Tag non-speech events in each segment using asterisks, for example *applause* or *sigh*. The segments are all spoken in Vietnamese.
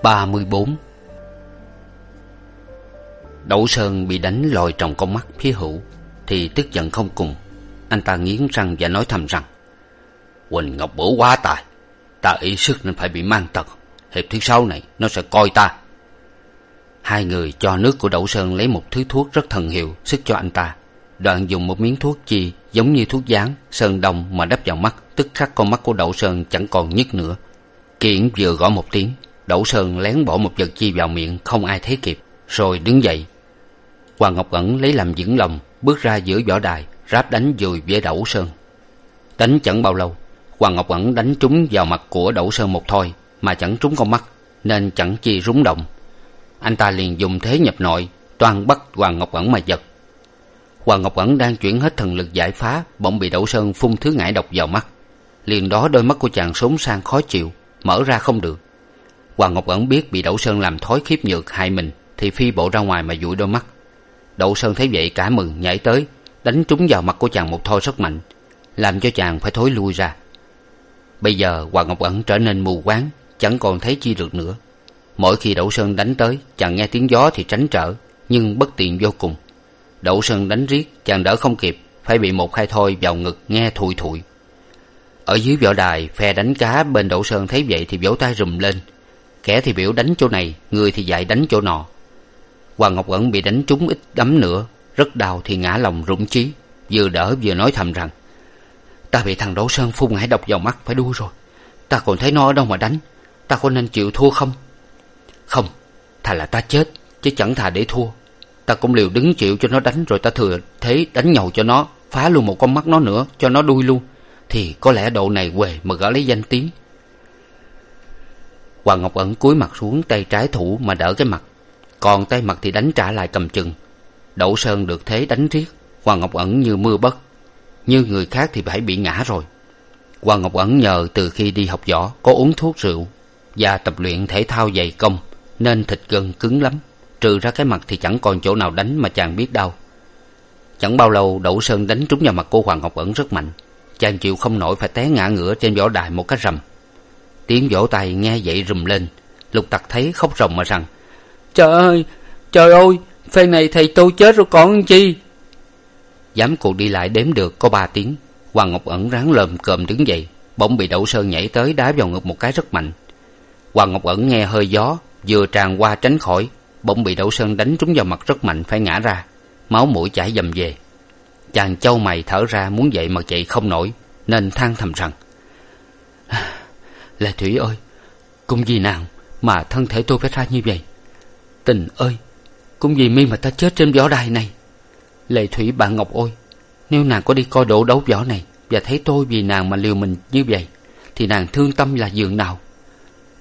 Tập ba mươi bốn. Đậu sơn bị đánh lòi trong con mắt phía hữu, thì tức giận không cùng. Anh ta nghiến răng và nói thầm rằng quỳnh ngọc bổ quá tài, ta ý sức nên phải bị mang tật. Hiệp thứ sáu này, nó sẽ coi ta. Hai người cho nước của đậu sơn lấy một thứ thuốc rất thần hiệu, sức cho anh ta. Đoạn dùng một miếng thuốc chi giống như thuốc dán sơn đồng mà đắp vào mắt, tức khắc con mắt của đậu sơn chẳng còn nhức nữa. Kiển vừa gõ một tiếng đỗ sơn lén bỏ một vật chi vào miệng, không ai thấy kịp, rồi đứng dậy. Hoàng ngọc ẩn lấy làm vững lòng, bước ra giữa võ đài, ráp đánh dùi với đẩu sơn. Đánh chẳng bao lâu, hoàng ngọc ẩn đánh trúng vào mặt của đẩu sơn một thôi, mà chẳng trúng con mắt, nên chẳng chi rúng động. Anh ta liền dùng thế nhập nội, toan bắt hoàng ngọc ẩn mà giật. Hoàng ngọc ẩn đang chuyển hết thần lực giải phá, bỗng bị đẩu sơn phun thứ ngải độc vào mắt. Liền đó đôi mắt của chàng sốn sang khó chịu, mở ra không được hoàng ngọc ẩn biết bị đậu sơn làm thói khiếp nhược hại mình, thì phi bộ ra ngoài mà dụi đôi mắt. Đậu sơn thấy vậy cả mừng, nhảy tới, đánh trúng vào mặt của chàng một thoi rất mạnh, làm cho chàng phải thối lui ra. Bây giờ hoàng ngọc ẩn trở nên mù quáng, chẳng còn thấy chi được nữa. Mỗi khi đậu sơn đánh tới, chàng nghe tiếng gió thì tránh trở, nhưng bất tiện vô cùng. Đậu sơn đánh riết, chàng đỡ không kịp, phải bị một khai thôi vào ngực nghe thụi thụi. Ở dưới võ đài, phe đánh cá bên đậu sơn thấy vậy thì vỗ tay rùm lên kẻ thì biểu đánh chỗ này, người thì dạy đánh chỗ nọ. Hoàng ngọc ẩn bị đánh trúng ít đấm nữa, rất đau thì ngã lòng rụng chí, vừa đỡ vừa nói thầm rằng, ta bị thằng đỗ sơn phun hải độc vào mắt, phải đuôi rồi. Ta còn thấy nó ở đâu mà đánh, ta có nên chịu thua không? Không, thà là ta chết, chứ chẳng thà để thua. Ta cũng liều đứng chịu cho nó đánh rồi ta thừa thế đánh nhầu cho nó, phá luôn một con mắt nó nữa, cho nó đuôi luôn. Thì có lẽ độ này què mà gỡ lấy danh tiếng hoàng ngọc ẩn cúi mặt xuống tay trái thủ mà đỡ cái mặt. Còn tay mặt thì đánh trả lại cầm chừng. Đậu sơn được thế đánh riết, hoàng ngọc ẩn như mưa bất. Như người khác thì phải bị ngã rồi. Hoàng ngọc ẩn nhờ từ khi đi học võ, có uống thuốc rượu và tập luyện thể thao dày công nên thịt gân cứng lắm. Trừ ra cái mặt thì chẳng còn chỗ nào đánh mà chàng biết đau. Chẳng bao lâu đậu sơn đánh trúng vào mặt của hoàng ngọc ẩn rất mạnh. Chàng chịu không nổi phải té ngã ngửa trên võ đài một cái rầm tiếng vỗ tay nghe vậy rùm lên. Lục tặc thấy khóc ròng mà rằng trời ơi trời ơi phen này thầy tôi chết rồi còn chi? Dám cuộc đi lại đếm được có ba tiếng. Hoàng ngọc ẩn ráng lồm cồm đứng dậy bỗng bị đậu sơn nhảy tới đá vào ngực một cái rất mạnh. Hoàng ngọc ẩn nghe hơi gió vừa tràn qua tránh khỏi bỗng bị đậu sơn đánh trúng vào mặt rất mạnh phải ngã ra máu mũi chảy dầm về. Chàng châu mày thở ra muốn dậy mà dậy không nổi nên than thầm rằng lệ thủy ơi, cũng vì nàng mà thân thể tôi phải ra như vậy. Tình ơi, cũng vì mi mà ta chết trên võ đài này. Lệ thủy bạn ngọc ôi nếu nàng có đi coi độ đấu võ này và thấy tôi vì nàng mà liều mình như vậy, thì nàng thương tâm là giường nào?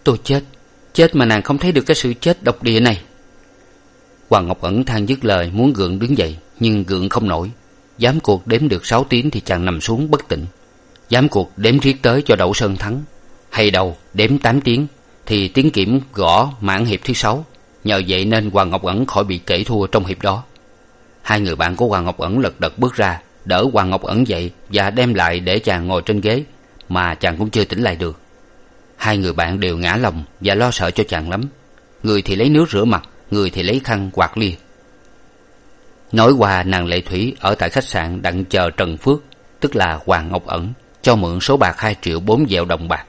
Tôi chết chết mà nàng không thấy được cái sự chết độc địa này. Hoàng ngọc ẩn than dứt lời, muốn gượng đứng dậy, nhưng gượng không nổi. Dám cuộc đếm được sáu tiếng thì chàng nằm xuống bất tỉnh. Dám cuộc đếm riết tới cho đậu sơn thắng hay đầu đếm tám tiếng, thì tiếng kiểm gõ mãn hiệp thứ sáu. Nhờ vậy nên hoàng ngọc ẩn khỏi bị kể thua trong hiệp đó. Hai người bạn của hoàng ngọc ẩn lật đật bước ra, đỡ hoàng ngọc ẩn dậy và đem lại để chàng ngồi trên ghế, mà chàng cũng chưa tỉnh lại được. Hai người bạn đều ngã lòng và lo sợ cho chàng lắm. Người thì lấy nước rửa mặt, người thì lấy khăn quạt lia. Nói qua nàng lệ thủy ở tại khách sạn đặng chờ trần phước, tức là hoàng ngọc ẩn, cho mượn số bạc hai triệu bốn dẹo đồng bạc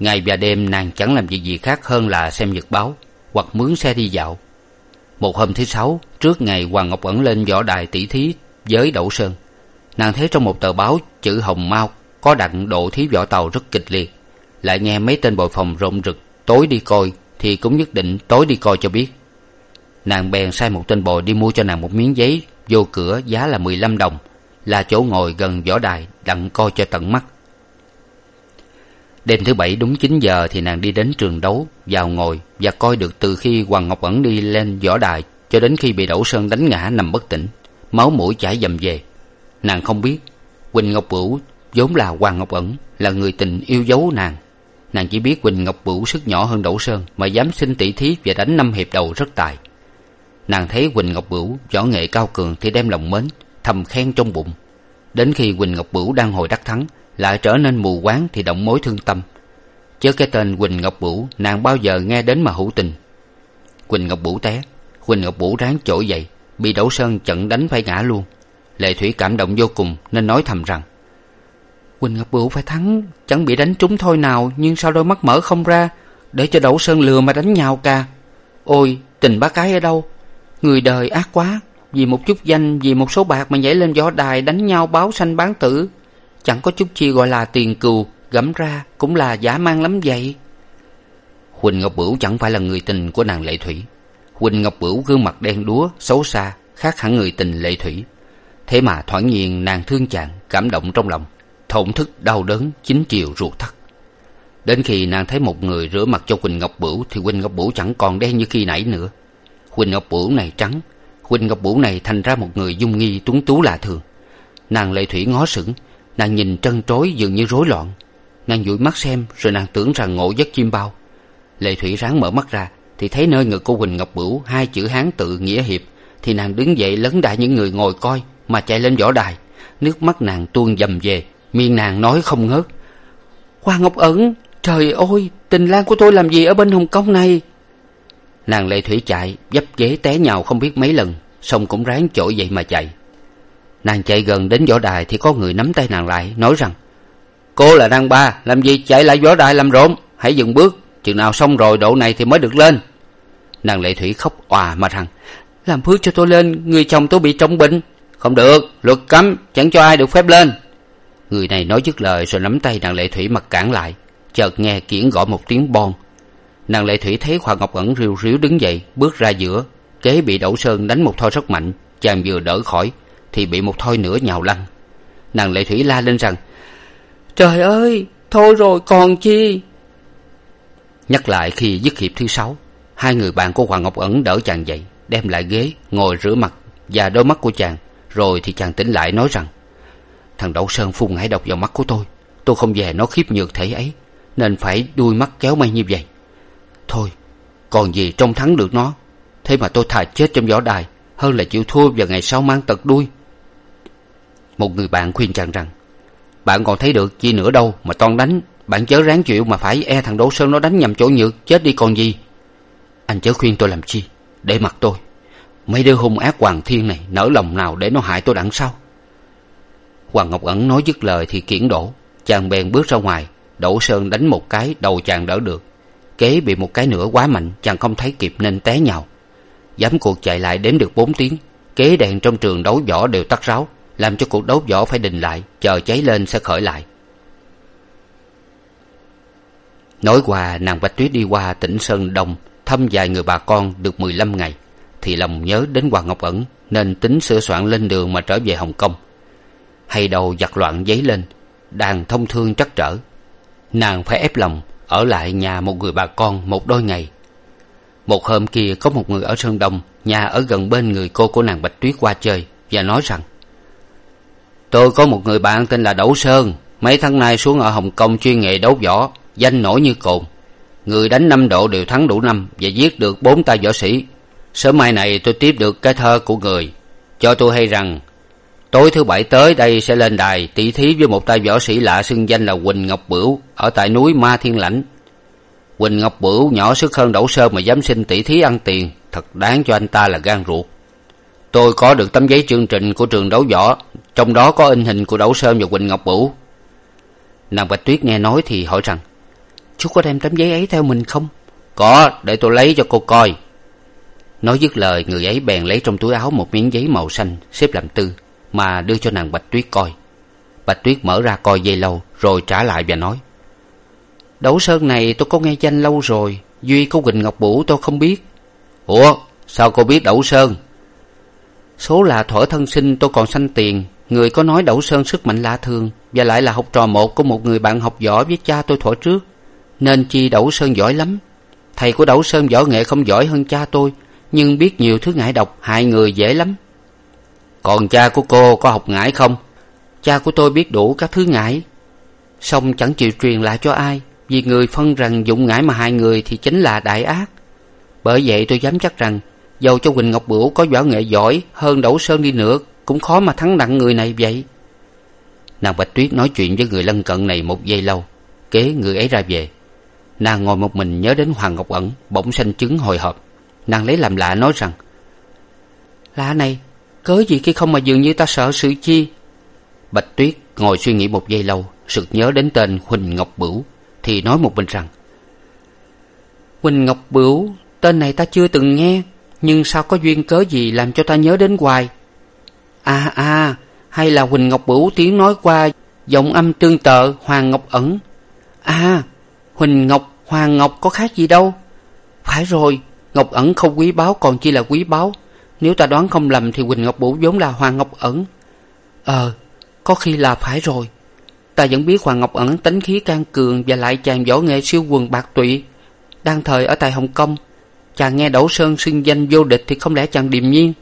ngày và đêm nàng chẳng làm việc gì khác hơn là xem nhật báo hoặc mướn xe đi dạo. Một hôm thứ sáu, trước ngày hoàng ngọc ẩn lên võ đài tỷ thí với đậu sơn, nàng thấy trong một tờ báo chữ hồng mau có đặng độ thí võ tàu rất kịch liệt. Lại nghe mấy tên bồi phòng rộn rực, tối đi coi, thì cũng nhất định tối đi coi cho biết. Nàng bèn sai một tên bồi đi mua cho nàng một miếng giấy, vô cửa giá là mười lăm đồng, là chỗ ngồi gần võ đài, đặng coi cho tận mắt đêm thứ bảy đúng chín giờ thì nàng đi đến trường đấu, vào ngồi và coi được từ khi hoàng ngọc ẩn đi lên võ đài cho đến khi bị Đẩu sơn đánh ngã nằm bất tỉnh, máu mũi chảy dầm về. Nàng không biết, quỳnh ngọc bửu vốn là hoàng ngọc ẩn, là người tình yêu dấu nàng. Nàng chỉ biết quỳnh ngọc bửu sức nhỏ hơn Đẩu sơn mà dám xin tỷ thí và đánh năm hiệp đầu rất tài. Nàng thấy quỳnh ngọc bửu võ nghệ cao cường thì đem lòng mến, thầm khen trong bụng. Đến khi quỳnh ngọc bửu đang hồi đắc thắng lại trở nên mù quáng thì động mối thương tâm. Chớ cái tên quỳnh ngọc bửu, nàng bao giờ nghe đến mà hữu tình. Quỳnh ngọc bửu té, quỳnh ngọc bửu ráng trỗi dậy, bị đỗ sơn chận đánh phải ngã luôn. Lệ thủy cảm động vô cùng, nên nói thầm rằng, quỳnh ngọc bửu phải thắng, chẳng bị đánh trúng thôi nào, nhưng sao đôi mắt mở không ra, để cho đỗ sơn lừa mà đánh nhau ca. Ôi, tình bác cái ở đâu? Người đời ác quá, vì một chút danh, vì một số bạc mà nhảy lên võ đài đánh nhau báo sanh bán tử chẳng có chút chi gọi là tiền cừu, gẫm ra cũng là giả mang lắm vậy. Huỳnh ngọc bửu chẳng phải là người tình của nàng lệ thủy. Huỳnh ngọc bửu gương mặt đen đúa, xấu xa, khác hẳn người tình lệ thủy. Thế mà thoảng nhiên nàng thương chàng, cảm động trong lòng, thổn thức, đau đớn, chín chiều ruột thắt. Đến khi nàng thấy một người rửa mặt cho huỳnh ngọc bửu thì huỳnh ngọc bửu chẳng còn đen như khi nãy nữa. Huỳnh ngọc bửu này trắng, huỳnh ngọc bửu này thành ra một người dung nghi tuấn tú lạ thường. Nàng lệ thủy ngó sững nàng nhìn trân trối dường như rối loạn. Nàng dụi mắt xem, rồi nàng tưởng rằng ngộ giấc chim bao. Lệ thủy ráng mở mắt ra, thì thấy nơi ngực cô huỳnh ngọc bửu, hai chữ hán tự nghĩa hiệp. Thì nàng đứng dậy lấn đại những người ngồi coi, mà chạy lên võ đài. Nước mắt nàng tuôn dầm về miên nàng nói không ngớt. Hoa ngọc ẩn trời ơi, tình lang của tôi làm gì ở bên hồng kông này? Nàng lệ thủy chạy, dấp ghế té nhào không biết mấy lần, xong cũng ráng chổi dậy mà chạy nàng chạy gần đến võ đài thì có người nắm tay nàng lại, nói rằng, cô là đàn ba, làm gì chạy lại võ đài làm rộn? Hãy dừng bước, chừng nào xong rồi độ này thì mới được lên. Nàng lệ thủy khóc òa mà rằng, làm phước cho tôi lên, người chồng tôi bị trọng bệnh. Không được, luật cấm, chẳng cho ai được phép lên. Người này nói dứt lời rồi nắm tay nàng lệ thủy mặc cản lại, chợt nghe kiển gọi một tiếng bon. Nàng lệ thủy thấy hoàng ngọc ẩn riu ríu đứng dậy, bước ra giữa, kế bị đẩu sơn đánh một thoi rất mạnh, chàng vừa đỡ khỏi thì bị một thoi nữa nhào lăn. Nàng lệ thủy la lên rằng, trời ơi, thôi rồi, còn chi? Nhắc lại khi dứt hiệp thứ sáu, hai người bạn của hoàng ngọc ẩn đỡ chàng dậy, đem lại ghế, ngồi rửa mặt và đôi mắt của chàng. Rồi thì chàng tỉnh lại nói rằng, thằng đậu sơn phun hải độc vào mắt của tôi tôi không về nó khiếp nhược thể ấy, nên phải đuôi mắt kéo may như vậy. Thôi, còn gì trông thắng được nó, thế mà tôi thà chết trong võ đài, hơn là chịu thua vào ngày sau mang tật đuôi một người bạn khuyên chàng rằng, bạn còn thấy được chi nữa đâu mà toan đánh. Bạn chớ ráng chịu mà phải e thằng đỗ sơn nó đánh nhầm chỗ nhược, chết đi còn gì. Anh chớ khuyên tôi làm chi? Để mặt tôi. Mấy đứa hung ác hoàng thiên này, nỡ lòng nào để nó hại tôi đằng sau hoàng ngọc ẩn nói dứt lời thì kiển đổ. Chàng bèn bước ra ngoài. Đỗ sơn đánh một cái, đầu chàng đỡ được. Kế bị một cái nữa quá mạnh, chàng không thấy kịp nên té nhào. Dám cuộc chạy lại đếm được bốn tiếng. Kế đèn trong trường đấu võ đều tắt ráo làm cho cuộc đấu võ phải đình lại, chờ cháy lên sẽ khởi lại. Nói qua, nàng bạch tuyết đi qua tỉnh sơn đông, thăm vài người bà con được mười lăm ngày, thì lòng nhớ đến hoàng ngọc ẩn, nên tính sửa soạn lên đường mà trở về hồng kông. Hay đầu giặc loạn giấy lên, đàn thông thương trắc trở. Nàng phải ép lòng, ở lại nhà một người bà con một đôi ngày. Một hôm kia có một người ở sơn đông, nhà ở gần bên người cô của nàng bạch tuyết qua chơi và nói rằng tôi có một người bạn tên là đỗ sơn. Mấy tháng nay xuống ở hồng kông chuyên nghề đấu võ, danh nổi như cồn. Người đánh năm độ đều thắng đủ năm và giết được bốn tay võ sĩ. Sớm mai này tôi tiếp được cái thơ của người, cho tôi hay rằng, tối thứ bảy tới đây sẽ lên đài tỷ thí với một tay võ sĩ lạ xưng danh là quỳnh ngọc bửu ở tại núi ma thiên lãnh. Quỳnh ngọc bửu nhỏ sức hơn đỗ sơn mà dám xin tỷ thí ăn tiền, thật đáng cho anh ta là gan ruột. Tôi có được tấm giấy chương trình của trường đấu võ trong đó có in hình của Đậu sơn và quỳnh ngọc bửu. Nàng bạch tuyết nghe nói thì hỏi rằng, chú có đem tấm giấy ấy theo mình không? Có, để tôi lấy cho cô coi. Nói dứt lời, người ấy bèn lấy trong túi áo một miếng giấy màu xanh xếp làm tư mà đưa cho nàng bạch tuyết coi. Bạch tuyết mở ra coi dây lâu rồi trả lại và nói, đỗ sơn này tôi có nghe danh lâu rồi, duy có quỳnh ngọc Bửu tôi không biết. Ủa, sao cô biết đỗ sơn? Số là thuở thân sinh tôi còn sanh tiền người có nói đậu sơn sức mạnh lạ thường, và lại là học trò một của một người bạn học võ với cha tôi thuở trước, nên chi đậu sơn giỏi lắm. Thầy của đậu sơn võ nghệ không giỏi hơn cha tôi, nhưng biết nhiều thứ ngải độc hại người dễ lắm. Còn cha của cô có học ngải không? Cha của tôi biết đủ các thứ ngải. Song chẳng chịu truyền lại cho ai, vì người phân rằng dụng ngải mà hại người thì chính là đại ác. Bởi vậy tôi dám chắc rằng, dầu cho quỳnh ngọc bửu có võ nghệ giỏi hơn đỗ sơn đi nữa cũng khó mà thắng nặng người này vậy. Nàng bạch tuyết nói chuyện với người lân cận này một giây lâu, kế người ấy ra về. Nàng ngồi một mình nhớ đến hoàng ngọc ẩn bỗng sanh chứng hồi hộp. Nàng lấy làm lạ nói rằng, lạ này, cớ gì khi không mà dường như ta sợ sự chi? Bạch tuyết ngồi suy nghĩ một giây lâu, sực nhớ đến tên huỳnh ngọc bửu, thì nói một mình rằng, huỳnh ngọc bửu, tên này ta chưa từng nghe, nhưng sao có duyên cớ gì làm cho ta nhớ đến hoài? À à hay là huỳnh ngọc bửu tiếng nói qua giọng âm tương tự, hoàng ngọc ẩn. À huỳnh ngọc, hoàng ngọc có khác gì đâu. Phải rồi, ngọc ẩn không quý báu, còn chi là quý báu. Nếu ta đoán không lầm thì huỳnh ngọc bửu vốn là hoàng ngọc ẩn. Ờ có khi là phải rồi. Ta vẫn biết hoàng ngọc ẩn tính khí can cường và lại chàng võ nghệ siêu quần bạc tụy, đang thời ở tại hồng kông. Chàng nghe đỗ sơn xưng danh vô địch thì không lẽ chàng điềm nhiên?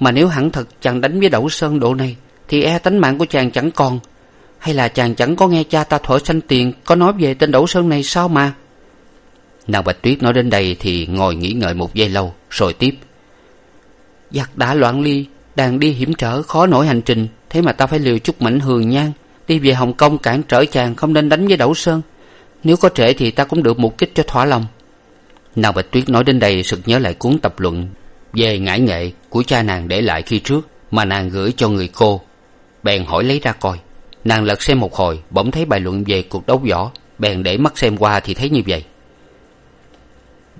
Mà nếu hẳn thật chàng đánh với Đẩu sơn độ này, thì e tánh mạng của chàng chẳng còn. Hay là chàng chẳng có nghe cha ta thuở sanh tiền, có nói về tên Đẩu sơn này sao mà? Nàng bạch tuyết nói đến đây thì ngồi nghĩ ngợi một giây lâu, rồi tiếp. Giặc đã loạn ly đàn đi hiểm trở, khó nổi hành trình, thế mà ta phải liều chút mảnh hường nhang, đi về hồng kông cản trở chàng, không nên đánh với Đẩu sơn. Nếu có trễ thì ta cũng được một kích cho thỏa lòng. Nàng bạch tuyết nói đến đây, sực nhớ lại cuốn tập luận về ngải nghệ của cha nàng để lại khi trước mà nàng gửi cho người cô. Bèn hỏi lấy ra coi. Nàng lật xem một hồi, bỗng thấy bài luận về cuộc đấu võ. Bèn để mắt xem qua thì thấy như vậy.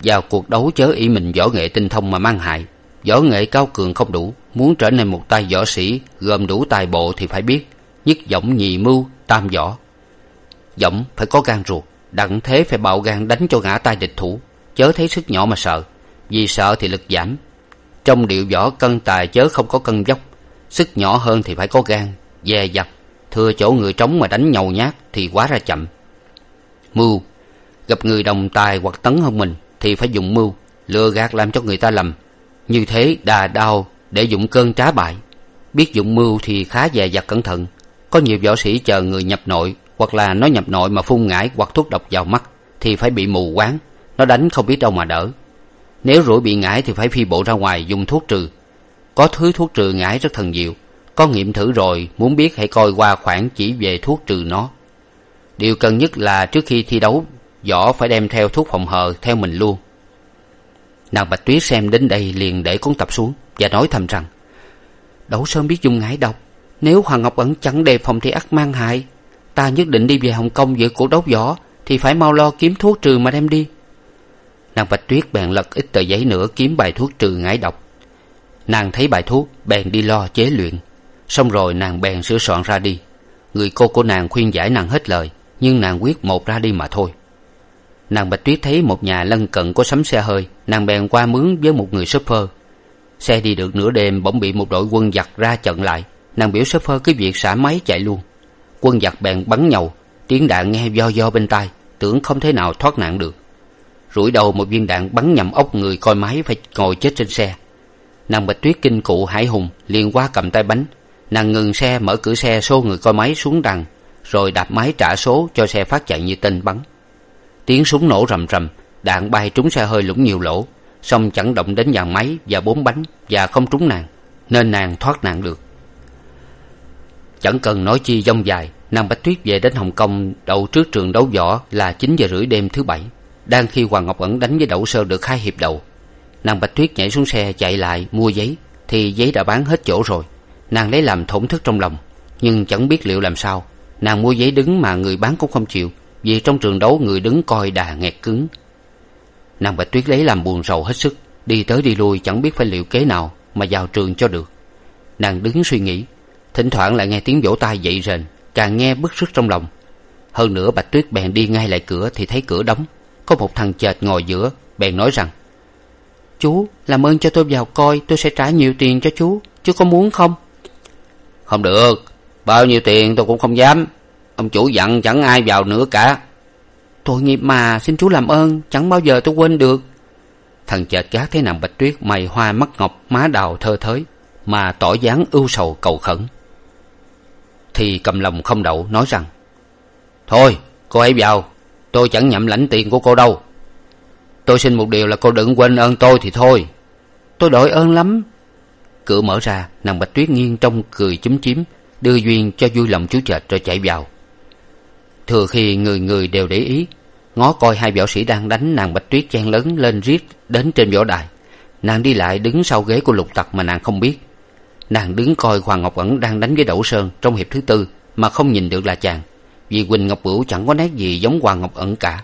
Vào cuộc đấu chớ ý mình võ nghệ tinh thông mà mang hại. Võ nghệ cao cường không đủ, muốn trở nên một tay võ sĩ, gồm đủ tài bộ thì phải biết. Nhất giọng nhì mưu, tam võ. Giọng phải có gan ruột, đặng thế phải bạo gan đánh cho ngã tay địch thủ. Chớ thấy sức nhỏ mà sợ. Vì sợ thì lực giảm trong điệu võ cân tài chớ không có cân dốc, sức nhỏ hơn thì phải có gan, dè dặt. Thừa chỗ người trống mà đánh nhầu nhát thì quá ra chậm. Mưu, gặp người đồng tài hoặc tấn hơn mình thì phải dùng mưu, lừa gạt làm cho người ta lầm. Như thế đà đau để dụng cơn trá bại. Biết dụng mưu thì khá dè dặt cẩn thận. Có nhiều võ sĩ chờ người nhập nội hoặc là nó nhập nội mà phun ngải hoặc thuốc độc vào mắt thì phải bị mù quáng. Nó đánh không biết đâu mà đỡ nếu rủi bị ngải thì phải phi bộ ra ngoài dùng thuốc trừ. Có thứ thuốc trừ ngải rất thần diệu. Có nghiệm thử rồi, muốn biết hãy coi qua khoản chỉ về thuốc trừ nó. Điều cần nhất là trước khi thi đấu, võ phải đem theo thuốc phòng hờ theo mình luôn. Nàng bạch tuyết xem đến đây liền để cuốn tập xuống và nói thầm rằng đấu sơn biết dùng ngải độc nếu hoàng ngọc ẩn chẳng đề phòng thì ắt mang hại. Ta nhất định đi về hồng kông dự cuộc đấu võ thì phải mau lo kiếm thuốc trừ mà đem đi nàng bạch tuyết bèn lật ít tờ giấy nữa kiếm bài thuốc trừ ngải độc. Nàng thấy bài thuốc, bèn đi lo chế luyện. Xong rồi nàng bèn sửa soạn ra đi. Người cô của nàng khuyên giải nàng hết lời, nhưng nàng quyết một ra đi mà thôi. Nàng bạch tuyết thấy một nhà lân cận có sắm xe hơi, nàng bèn qua mướn với một người shipper xe đi được nửa đêm bỗng bị một đội quân giặc ra chận lại. Nàng biểu shipper cứ việc xả máy chạy luôn. Quân giặc bèn bắn nhầu tiếng đạn nghe do do bên tai, tưởng không thể nào thoát nạn được rủi đầu một viên đạn bắn nhầm ốc người coi máy phải ngồi chết trên xe. Nàng bạch tuyết kinh cụ hải hùng, liền qua cầm tay bánh. Nàng ngừng xe, mở cửa xe, xô người coi máy xuống đằng, rồi đạp máy trả số cho xe phát chạy như tên bắn. Tiếng súng nổ rầm rầm, đạn bay trúng xe hơi lũng nhiều lỗ, song chẳng động đến dàn máy và bốn bánh và không trúng nàng, nên nàng thoát nạn được. Chẳng cần nói chi dông dài, nàng bạch tuyết về đến hồng kông, đậu trước trường đấu võ là chín giờ rưỡi đêm thứ bảy đang khi hoàng ngọc ẩn đánh với đậu sơ được hai hiệp đầu. Nàng bạch tuyết nhảy xuống xe, chạy lại mua giấy, thì giấy đã bán hết chỗ rồi. Nàng lấy làm thổn thức trong lòng, nhưng chẳng biết liệu làm sao. Nàng mua giấy đứng mà người bán cũng không chịu, vì trong trường đấu người đứng coi đà nghẹt cứng. Nàng bạch tuyết lấy làm buồn rầu hết sức, đi tới đi lui chẳng biết phải liệu kế nào mà vào trường cho được. Nàng đứng suy nghĩ, thỉnh thoảng lại nghe tiếng vỗ tay dậy rền, càng nghe bức sức trong lòng. Hơn nữa bạch tuyết bèn đi ngay lại cửa thì thấy cửa đóng có một thằng chệt ngồi giữa, bèn nói rằng, chú, làm ơn cho tôi vào coi, tôi sẽ trả nhiều tiền cho chú chú có muốn không? Không được, bao nhiêu tiền tôi cũng không dám, ông chủ dặn chẳng ai vào nữa cả. Tội nghiệp mà, xin chú làm ơn, chẳng bao giờ tôi quên được. Thằng chệt gác thấy nàng bạch tuyết mày hoa mắt ngọc, má đào thơ thới, mà tỏ dáng ưu sầu cầu khẩn. Thì cầm lòng không đậu, nói rằng, thôi, cô ấy vào tôi chẳng nhậm lãnh tiền của cô đâu. Tôi xin một điều là cô đừng quên ơn tôi thì thôi. Tôi đội ơn lắm. Cửa mở ra, nàng bạch tuyết nghiêng trong cười chúm chím, đưa duyên cho vui lòng chú chợt rồi chạy vào. Thừa khi người người đều để ý, ngó coi hai võ sĩ đang đánh nàng bạch tuyết chen lớn lên riết đến trên võ đài. Nàng đi lại đứng sau ghế của lục tặc mà nàng không biết. Nàng đứng coi hoàng ngọc ẩn đang đánh với đậu sơn trong hiệp thứ tư mà không nhìn được là chàng vì quỳnh ngọc bửu chẳng có nét gì giống hoàng ngọc ẩn cả.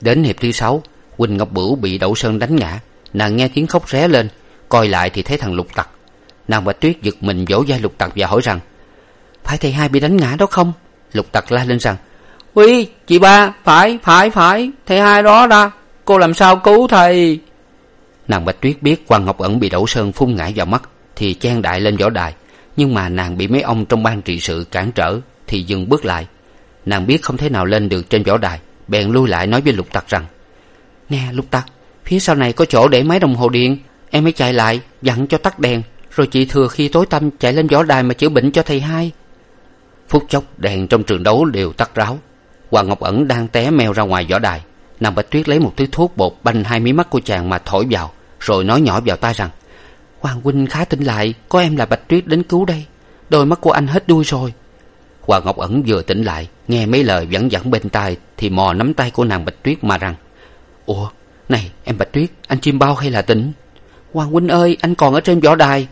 Đến hiệp thứ sáu, quỳnh ngọc bửu bị đậu sơn đánh ngã. Nàng nghe tiếng khóc ré lên, coi lại thì thấy thằng lục tặc. Nàng bạch tuyết giật mình vỗ vai lục tặc và hỏi rằng, phải thầy hai bị đánh ngã đó không? Lục tặc la lên rằng, uy, chị ba, phải phải phải thầy hai đó đa cô làm sao cứu thầy? Nàng bạch tuyết biết hoàng ngọc ẩn bị đậu sơn phun ngã vào mắt thì chen đại lên võ đài. Nhưng mà nàng bị mấy ông trong ban trị sự cản trở thì dừng bước lại. Nàng biết không thể nào lên được trên võ đài, bèn lui lại nói với lục tặc rằng, nè, lục tặc phía sau này có chỗ để máy đồng hồ điện, em hãy chạy lại, dặn cho tắt đèn, rồi chị thừa khi tối tăm chạy lên võ đài mà chữa bệnh cho thầy hai. Phút chốc, đèn trong trường đấu đều tắt ráo. Hoàng ngọc ẩn đang té meo ra ngoài võ đài. Nàng bạch tuyết lấy một thứ thuốc bột banh hai mí mắt của chàng mà thổi vào, rồi nói nhỏ vào tai rằng, hoàng huynh khá tỉnh lại, có em là bạch tuyết đến cứu đây, đôi mắt của anh hết đuôi rồi hoàng ngọc ẩn vừa tỉnh lại, nghe mấy lời vẳng vẳng bên tai thì mò nắm tay của nàng bạch tuyết mà rằng, ủa, này, em bạch tuyết, anh chim bao hay là tỉnh? Hoàng huynh ơi, anh còn ở trên võ đài.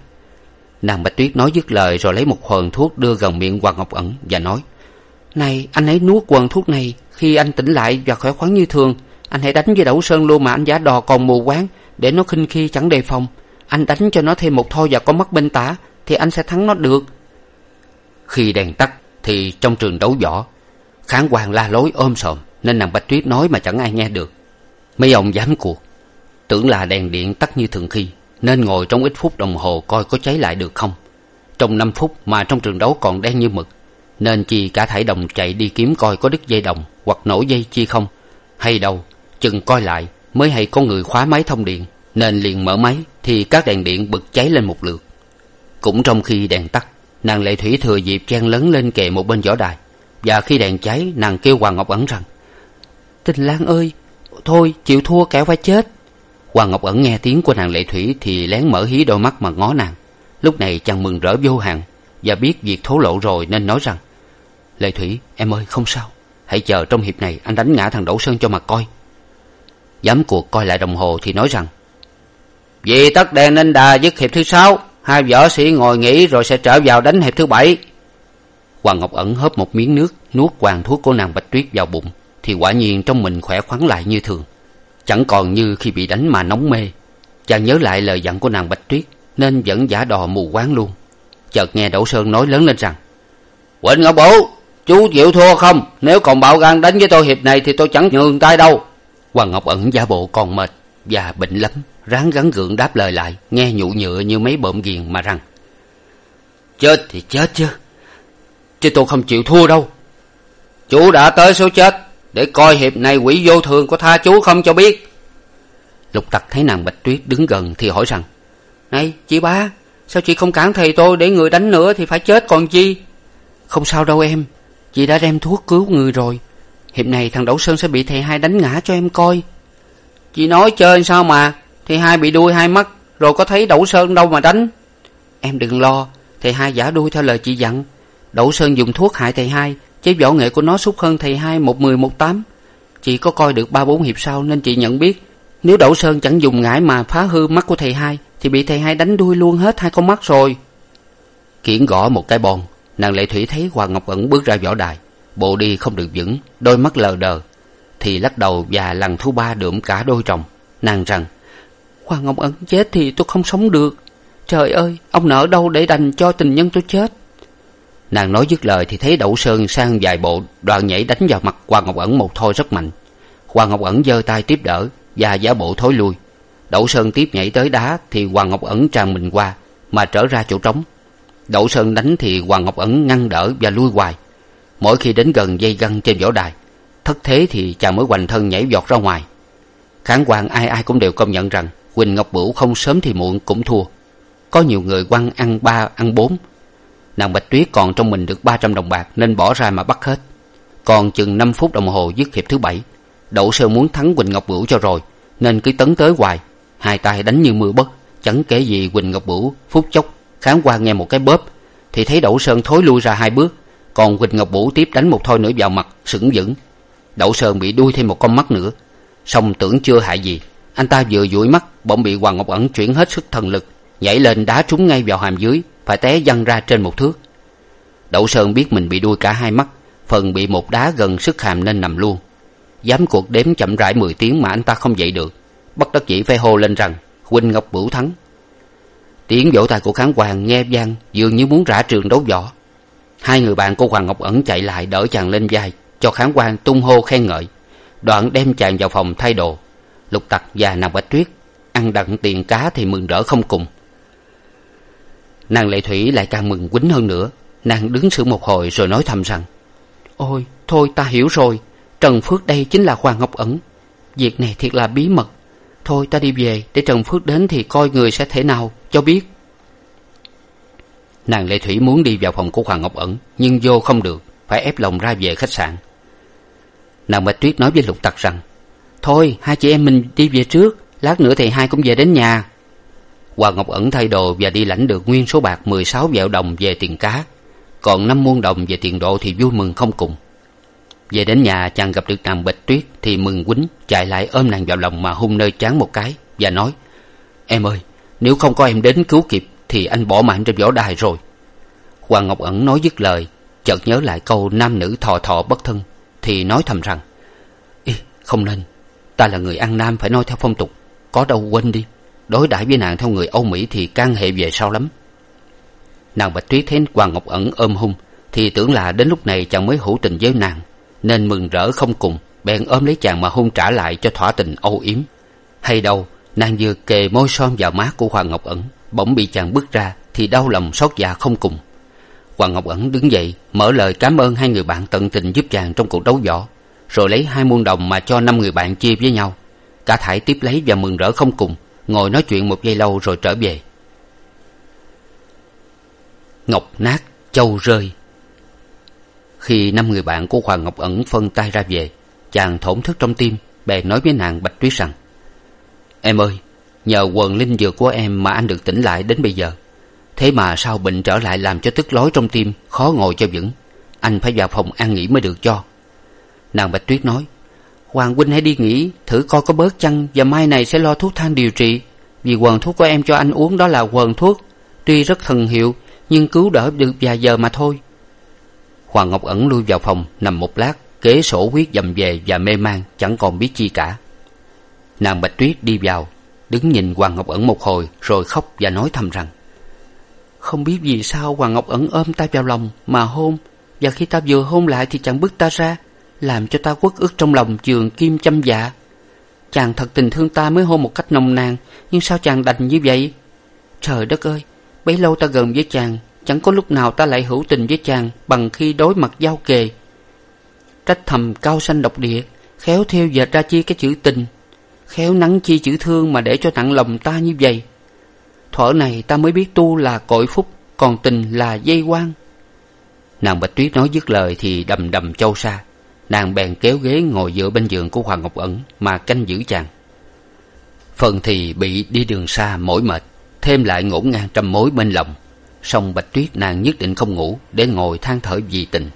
Nàng bạch tuyết nói dứt lời rồi lấy một hòn thuốc đưa gần miệng hoàng ngọc ẩn và nói, này, anh ấy nuốt quần thuốc này, khi anh tỉnh lại và khỏe khoắn như thường, anh hãy đánh với đẩu sơn luôn mà anh giả đò còn mù quáng, để nó khinh khi chẳng đề phòng. Anh đánh cho nó thêm một thôi và có mắt bên tả, thì anh sẽ thắng nó được. Khi đèn tắt thì trong trường đấu võ, khán quan la lối ôm sòm, nên nàng bạch tuyết nói mà chẳng ai nghe được. Mấy ông dám cuộc. Tưởng là đèn điện tắt như thường khi, nên ngồi trong ít phút đồng hồ coi có cháy lại được không. Trong năm phút mà trong trường đấu còn đen như mực, nên chi cả thải đồng chạy đi kiếm coi có đứt dây đồng hoặc nổ dây chi không. Hay đâu, chừng coi lại, mới hay có người khóa máy thông điện, nên liền mở máy thì các đèn điện bật cháy lên một lượt. Cũng trong khi đèn tắt nàng lệ thủy thừa dịp chen lấn lên kề một bên võ đài. Và khi đèn cháy, nàng kêu hoàng ngọc ẩn rằng tình lan ơi, thôi, chịu thua kẻo phải chết. Hoàng ngọc ẩn nghe tiếng của nàng lệ thủy thì lén mở hí đôi mắt mà ngó nàng. Lúc này chàng mừng rỡ vô hạn và biết việc thố lộ rồi nên nói rằng, lệ thủy, em ơi, không sao. Hãy chờ trong hiệp này, anh đánh ngã thằng đỗ sơn cho mà coi. Dám cuộc coi lại đồng hồ thì nói rằng, vì tắt đèn nên đà dứt hiệp thứ sáu hai võ sĩ ngồi nghỉ rồi sẽ trở vào đánh hiệp thứ bảy. Hoàng ngọc ẩn hớp một miếng nước, nuốt hoàng thuốc của nàng bạch tuyết vào bụng, thì quả nhiên trong mình khỏe khoắn lại như thường. Chẳng còn như khi bị đánh mà nóng mê. Chàng nhớ lại lời dặn của nàng bạch tuyết, nên vẫn giả đò mù quáng luôn. Chợt nghe đỗ sơn nói lớn lên rằng, quỳnh ngọc bửu chú chịu thua không? Nếu còn bạo gan đánh với tôi hiệp này thì tôi chẳng nhường tay đâu. Hoàng ngọc ẩn giả bộ còn mệt và bệnh lắm ráng gắng gượng đáp lời lại, nghe nhụ nhựa như mấy bợm ghiền mà rằng, chết thì chết chứ chứ tôi không chịu thua đâu. Chú đã tới số chết, để coi hiệp này quỷ vô thường có tha chú không cho biết. Lục tặc thấy nàng bạch tuyết đứng gần thì hỏi rằng, này, chị ba sao chị không cản thầy tôi để người đánh nữa thì phải chết còn chi? Không sao đâu em, chị đã đem thuốc cứu người rồi. Hiệp này thằng đỗ sơn sẽ bị thầy hai đánh ngã cho em coi. Chị nói chơi sao mà thì hai bị đuôi hai mắt, rồi có thấy đậu sơn đâu mà đánh? Em đừng lo, thầy hai giả đuôi theo lời chị dặn. Đậu sơn dùng thuốc hại thầy hai chứ võ nghệ của nó sút hơn thầy hai một mười, một tám. Chị có coi được ba bốn hiệp sau nên chị nhận biết, nếu đậu sơn chẳng dùng ngải mà phá hư mắt của thầy hai, thì bị thầy hai đánh đuôi luôn hết hai con mắt rồi. Kiển gõ một cái bòn, nàng lệ thủy thấy hoàng ngọc ẩn bước ra võ đài. Bộ đi không được vững, đôi mắt lờ đờ. Thì lắc đầu và lần thứ ba đượm cả đôi chồng nàng rằng hoàng ngọc ẩn chết thì tôi không sống được. Trời ơi, ông nợ đâu để đành cho tình nhân tôi chết? Nàng nói dứt lời thì thấy đậu sơn sang vài bộ đoạn nhảy đánh vào mặt hoàng ngọc ẩn một thôi rất mạnh. Hoàng ngọc ẩn giơ tay tiếp đỡ, và giả bộ thối lui. Đậu sơn tiếp nhảy tới đá thì hoàng ngọc ẩn tràn mình qua, mà trở ra chỗ trống. Đậu sơn đánh thì hoàng ngọc ẩn ngăn đỡ và lui hoài. Mỗi khi đến gần dây găng trên võ đài, thất thế thì chàng mới hoành thân nhảy vọt ra ngoài. Khán quan ai ai cũng đều công nhận rằng quỳnh ngọc bửu không sớm thì muộn cũng thua. Có nhiều người quăng ăn ba, ăn bốn. Nàng bạch tuyết còn trong mình được ba trăm đồng bạc nên bỏ ra mà bắt hết. Còn chừng năm phút đồng hồ dứt hiệp thứ bảy đậu sêu muốn thắng quỳnh ngọc bửu cho rồi, nên cứ tấn tới hoài. Hai tay đánh như mưa bất, chẳng kể gì quỳnh ngọc bửu phút chốc kháng qua nghe một cái bóp, thì thấy đậu sơn thối lui ra hai bước. Còn quỳnh ngọc bửu tiếp đánh một thoi nữa vào mặt, sững vững đậu sơn bị đuôi thêm một con mắt nữa, song tưởng chưa hại gì anh ta vừa dụi mắt, bỗng bị hoàng ngọc ẩn chuyển hết sức thần lực, nhảy lên đá trúng ngay vào hàm dưới, phải té văng ra trên một thước. Đậu sơn biết mình bị đuôi cả hai mắt, phần bị một đá gần sức hàm nên nằm luôn. Dám cuộc đếm chậm rãi mười tiếng mà anh ta không dậy được. Bất đắc dĩ phải hô lên rằng, huynh ngọc bửu thắng. Tiếng vỗ tay của khán hoàng nghe vang, dường như muốn rã trường đấu võ. Hai người bạn của hoàng ngọc ẩn chạy lại đỡ chàng lên vai, cho khán quan tung hô khen ngợi. Đoạn đem chàng vào phòng thay đồ lục tặc và nàng bạch tuyết, ăn đặng tiền cá thì mừng rỡ không cùng. Nàng lệ thủy lại càng mừng quýnh hơn nữa. Nàng đứng xử một hồi rồi nói thầm rằng, ôi, thôi ta hiểu rồi. Trần phước đây chính là hoàng ngọc ẩn. Việc này thiệt là bí mật. Thôi ta đi về, để trần phước đến thì coi người sẽ thể nào, cho biết. Nàng lệ thủy muốn đi vào phòng của hoàng ngọc ẩn, nhưng vô không được, phải ép lòng ra về khách sạn. Nàng bạch tuyết nói với lục tặc rằng thôi hai chị em mình đi về trước lát nữa thì hai cũng về đến nhà. Hoàng ngọc ẩn thay đồ và đi lãnh được nguyên số bạc mười sáu vẹo đồng về tiền cá. Còn năm muôn đồng về tiền độ thì vui mừng không cùng. Về đến nhà chàng gặp được nàng bạch tuyết thì mừng quýnh chạy lại ôm nàng vào lòng mà hung nơi trán một cái và nói em ơi nếu không có em đến cứu kịp thì anh bỏ mạng trên võ đài rồi. Hoàng ngọc ẩn nói dứt lời chợt nhớ lại câu nam nữ thò thò bất thân thì nói thầm rằng Ý, không nên ta là người ăn nam, phải nói theo phong tục. Có đâu quên đi. Đối đãi với nàng theo người âu mỹ thì can hệ về sau lắm. Nàng bạch tuyết thấy hoàng ngọc ẩn ôm hung, thì tưởng là đến lúc này chàng mới hữu tình với nàng, nên mừng rỡ không cùng, bèn ôm lấy chàng mà hôn trả lại cho thỏa tình âu yếm. Hay đâu, nàng vừa kề môi son vào má của hoàng ngọc ẩn, bỗng bị chàng bước ra thì đau lòng xót dạ không cùng. Hoàng ngọc ẩn đứng dậy, mở lời cám ơn hai người bạn tận tình giúp chàng trong cuộc đấu võ rồi lấy hai muôn đồng mà cho năm người bạn chia với nhau. Cả thảy tiếp lấy và mừng rỡ không cùng, ngồi nói chuyện một giây lâu rồi trở về. Ngọc nát, châu rơi. Khi năm người bạn của hoàng ngọc ẩn phân tay ra về, chàng thổn thức trong tim, bèn nói với nàng bạch tuyết rằng, em ơi, nhờ quần linh dược của em mà anh được tỉnh lại đến bây giờ. Thế mà sao bệnh trở lại làm cho tức lối trong tim, khó ngồi cho vững. Anh phải vào phòng an nghỉ mới được cho nàng bạch tuyết nói, hoàng huynh hãy đi nghỉ, thử coi có bớt chăng và mai này sẽ lo thuốc thang điều trị. Vì quần thuốc của em cho anh uống đó là quần thuốc, tuy rất thần hiệu, nhưng cứu đỡ được vài giờ mà thôi. Hoàng ngọc ẩn lui vào phòng, nằm một lát, kế sổ huyết dầm về và mê man, chẳng còn biết chi cả. Nàng bạch tuyết đi vào, đứng nhìn hoàng ngọc ẩn một hồi, rồi khóc và nói thầm rằng, không biết vì sao hoàng ngọc ẩn ôm ta vào lòng mà hôn, và khi ta vừa hôn lại thì chẳng bước ta ra làm cho ta quất ức trong lòng giường kim châm dạ. Chàng thật tình thương ta mới hôn một cách nồng nàn, nhưng sao chàng đành như vậy? Trời đất ơi, bấy lâu ta gần với chàng, chẳng có lúc nào ta lại hữu tình với chàng bằng khi đối mặt giao kề. Trách thầm cao sanh độc địa, khéo theo dệt ra chi cái chữ tình, khéo nắng chi chữ thương mà để cho nặng lòng ta như vậy. Thuở này ta mới biết tu là cội phúc, còn tình là dây quan nàng bạch tuyết nói dứt lời thì đầm đầm châu xa nàng bèn kéo ghế ngồi dựa bên giường của hoàng ngọc ẩn mà canh giữ chàng. Phần thì bị đi đường xa mỏi mệt, thêm lại ngổn ngang trăm mối bên lòng. Song bạch tuyết nàng nhất định không ngủ để ngồi than thở vì tình.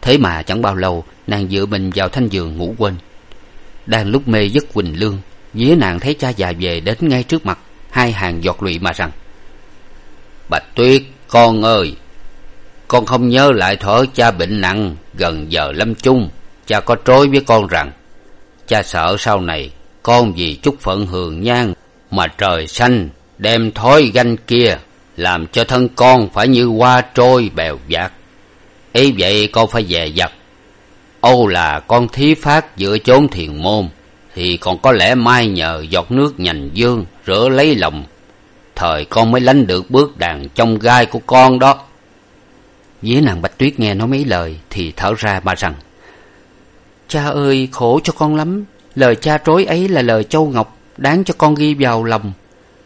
Thế mà chẳng bao lâu, nàng dựa mình vào thanh giường ngủ quên. Đang lúc mê giấc quỳnh lương, vía nàng thấy cha già về đến ngay trước mặt, hai hàng giọt lụy mà rằng, bạch tuyết, con ơi, con không nhớ lại thuở cha bệnh nặng gần giờ lâm chung, cha có trối với con rằng, cha sợ sau này con vì chút phận hường nhan mà trời xanh đem thói ganh kia làm cho thân con phải như hoa trôi bèo vạt ấy vậy con phải dè dặt. Âu là con thí phát giữa chốn thiền môn, thì còn có lẽ mai nhờ giọt nước nhành dương rửa lấy lòng, thời con mới lánh được bước đàn trong gai của con đó dế nàng bạch tuyết nghe nói mấy lời thì thở ra mà rằng, cha ơi, khổ cho con lắm. Lời cha trối ấy là lời châu ngọc, đáng cho con ghi vào lòng.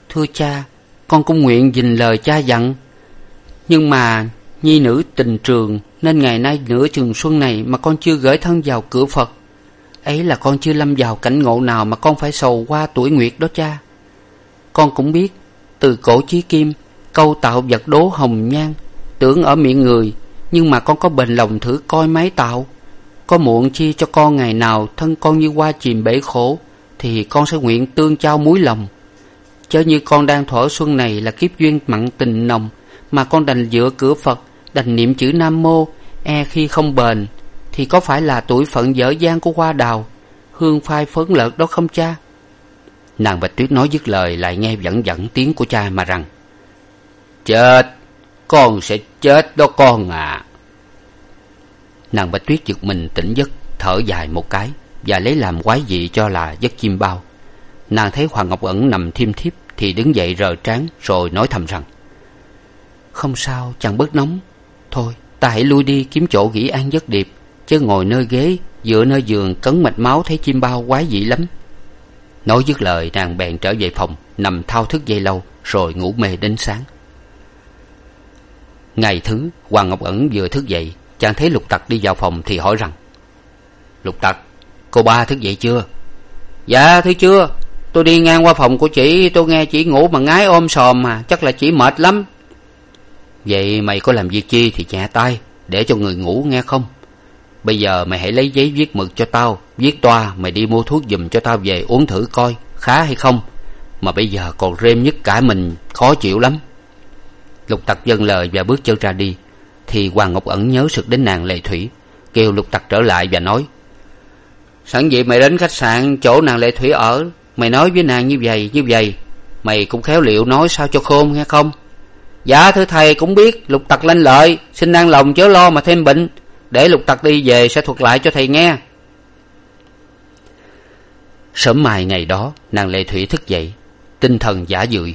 Thưa cha, con cũng nguyện dình lời cha dặn. Nhưng mà, nhi nữ tình trường, nên ngày nay nửa trường xuân này mà con chưa gửi thân vào cửa phật. Ấy là con chưa lâm vào cảnh ngộ nào mà con phải sầu qua tuổi nguyệt đó cha. Con cũng biết, từ cổ chí kim, câu tạo vật đố hồng nhan tưởng ở miệng người, nhưng mà con có bền lòng thử coi máy tạo. Có muộn chi cho con ngày nào thân con như qua chìm bể khổ, thì con sẽ nguyện tương trao muối lòng. Chớ như con đang thuở xuân này là kiếp duyên mặn tình nồng, mà con đành dựa cửa phật, đành niệm chữ nam mô e khi không bền, thì có phải là tuổi phận dở dang của hoa đào? Hương phai phấn lợt đó không cha? Nàng bạch tuyết nói dứt lời lại nghe vẫn dẫn tiếng của cha mà rằng, chết! Con sẽ chết đó con à. Nàng bạch tuyết giật mình tỉnh giấc, thở dài một cái và lấy làm quái dị cho là giấc chim bao. Nàng thấy hoàng ngọc ẩn nằm thiêm thiếp thì đứng dậy rờ trán rồi nói thầm rằng, không sao chẳng bớt nóng. Thôi, ta hãy lui đi kiếm chỗ nghỉ an giấc điệp, chứ ngồi nơi ghế, dựa nơi giường cấn mạch máu thấy chim bao quái dị lắm. Nói dứt lời, nàng bèn trở về phòng, nằm thao thức dây lâu rồi ngủ mê đến sáng ngày thứ, hoàng ngọc ẩn vừa thức dậy, chàng thấy lục tặc đi vào phòng thì hỏi rằng, lục tặc, cô ba thức dậy chưa? Dạ thưa chưa. Tôi đi ngang qua phòng của chị, tôi nghe chị ngủ mà ngái ôm sòm mà, chắc là chị mệt lắm. Vậy mày có làm việc chi thì nhẹ tay, để cho người ngủ nghe không. Bây giờ mày hãy lấy giấy viết mực cho tao, viết toa, mày đi mua thuốc giùm cho tao về uống thử coi, khá hay không? Mà bây giờ còn rêm nhất cả mình, khó chịu lắm lục tặc dâng lời và bước chân ra đi. Thì hoàng ngọc ẩn nhớ sực đến nàng lệ thủy kêu lục tặc trở lại và nói sẵn dịp mày đến khách sạn chỗ nàng lệ thủy ở mày nói với nàng như vậy như vậy mày cũng khéo liệu nói sao cho khôn nghe không? Dạ thưa thầy cũng biết lục tặc lanh lợi xin an lòng chớ lo mà thêm bệnh để lục tặc đi về sẽ thuật lại cho thầy nghe. Sớm mai ngày đó nàng lệ thủy thức dậy tinh thần giả dưỡi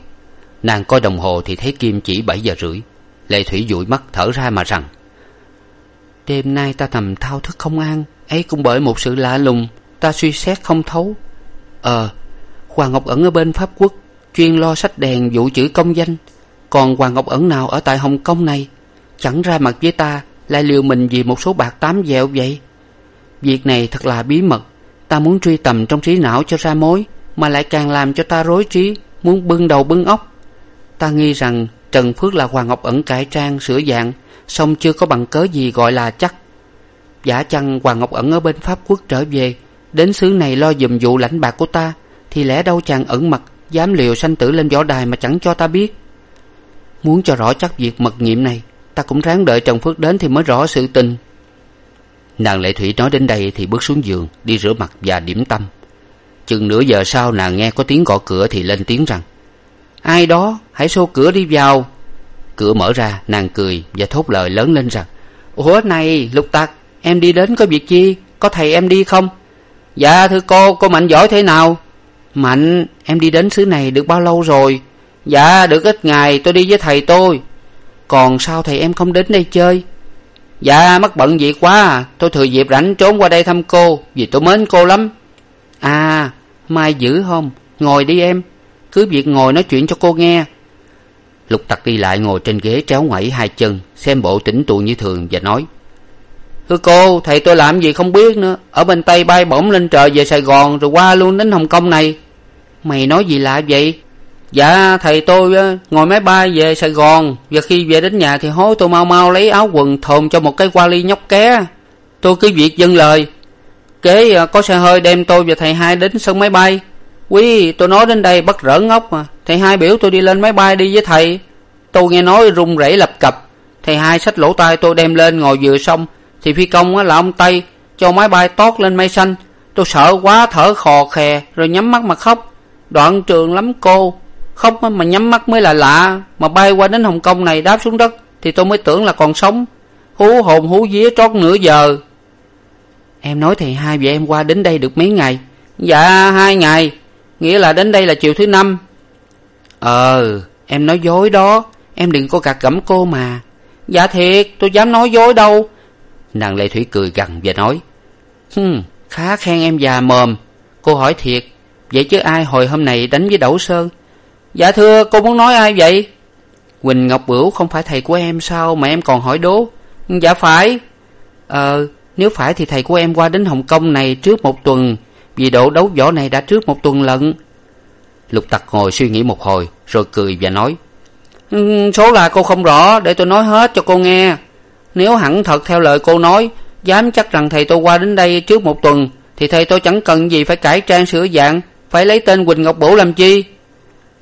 nàng coi đồng hồ thì thấy kim chỉ bảy giờ rưỡi. Lệ thủy dụi mắt thở ra mà rằng, đêm nay ta nằm thao thức không an, ấy cũng bởi một sự lạ lùng, ta suy xét không thấu. Ờ hoàng ngọc ẩn ở bên pháp quốc, chuyên lo sách đèn vụ chữ công danh. Còn hoàng ngọc ẩn nào ở tại hồng kông này? Chẳng ra mặt với ta, lại liều mình vì một số bạc tám dẹo vậy. Việc này thật là bí mật, ta muốn truy tầm trong trí não cho ra mối, mà lại càng làm cho ta rối trí, muốn bưng đầu bưng óc ta nghi rằng trần phước là hoàng ngọc ẩn cải trang, sửa dạng, song chưa có bằng cớ gì gọi là chắc. Giả chăng hoàng ngọc ẩn ở bên pháp quốc trở về, đến xứ này lo giùm vụ lãnh bạc của ta, thì lẽ đâu chàng ẩn mặt dám liều sanh tử lên võ đài mà chẳng cho ta biết? Muốn cho rõ chắc việc mật nhiệm này, ta cũng ráng đợi trần phước đến thì mới rõ sự tình. Nàng lệ thủy nói đến đây thì bước xuống giường, đi rửa mặt và điểm tâm. Chừng nửa giờ sau nàng nghe có tiếng gõ cửa thì lên tiếng rằng ai đó, hãy xô cửa đi vào. Cửa mở ra, nàng cười và thốt lời lớn lên rằng, ủa này, lục tặc em đi đến có việc chi có thầy em đi không? Dạ thưa cô cô mạnh giỏi thế nào? Mạnh, em đi đến xứ này được bao lâu rồi? Dạ được ít ngày, tôi đi với thầy tôi. Còn sao thầy em không đến đây chơi? Dạ mắc bận việc quá à tôi thừa dịp rảnh trốn qua đây thăm cô, vì tôi mến cô lắm. À mai giữ không? Ngồi đi em cứ việc ngồi nói chuyện cho cô nghe. Lục tặc đi lại ngồi trên ghế tréo ngoảy hai chân, xem bộ tỉnh tụ như thường và nói, thưa cô, thầy tôi làm gì không biết nữa. Ở bên tây bay bổng lên trời về sài gòn rồi qua luôn đến hồng kông này. Mày nói gì lạ vậy? Dạ thầy tôi ờ, ngồi máy bay về sài gòn. Và khi về đến nhà thì hối tôi mau mau lấy áo quần thồn cho một cái qua ly nhóc ké. Tôi cứ việc dâng lời. Kế ờ, có xe hơi đem tôi và thầy hai đến sân máy bay quý, tôi nói đến đây bất rỡ ngốc mà. Thầy hai biểu tôi đi lên máy bay đi với thầy. Tôi nghe nói run rẩy lập cập. Thầy hai xách lỗ tai tôi đem lên ngồi vừa xong. Thì phi công là ông tây, cho máy bay tót lên mây xanh. Tôi sợ quá, thở khò khè, rồi nhắm mắt mà khóc. Đoạn trường lắm cô. Khóc mà nhắm mắt mới là lạ. Mà bay qua đến hồng kông này đáp xuống đất, thì tôi mới tưởng là còn sống. Hú hồn hú vía trót nửa giờ. Em nói thầy hai, vậy em qua đến đây được mấy ngày? Dạ hai ngày nghĩa là đến đây là chiều thứ năm. Ờ em nói dối đó. Em đừng có gạt gẫm cô mà. Dạ thiệt, tôi dám nói dối đâu. Nàng lệ thủy cười gằn và nói, hừm, khá khen em già mồm. Cô hỏi thiệt, vậy chứ ai hồi hôm này đánh với đậu sơn? Dạ thưa, cô muốn nói ai vậy? Quỳnh ngọc bửu, không phải thầy của em sao mà em còn hỏi đố? Dạ phải. Ờ nếu phải thì thầy của em qua đến hồng kông này trước một tuần vì độ đấu võ này đã trước một tuần lận. Lục tặc ngồi suy nghĩ một hồi, rồi cười và nói ừ, số là cô không rõ, để tôi nói hết cho cô nghe. Nếu hẳn thật theo lời cô nói, dám chắc rằng thầy tôi qua đến đây trước một tuần, thì thầy tôi chẳng cần gì phải cải trang sửa dạng, phải lấy tên quỳnh ngọc bửu làm chi?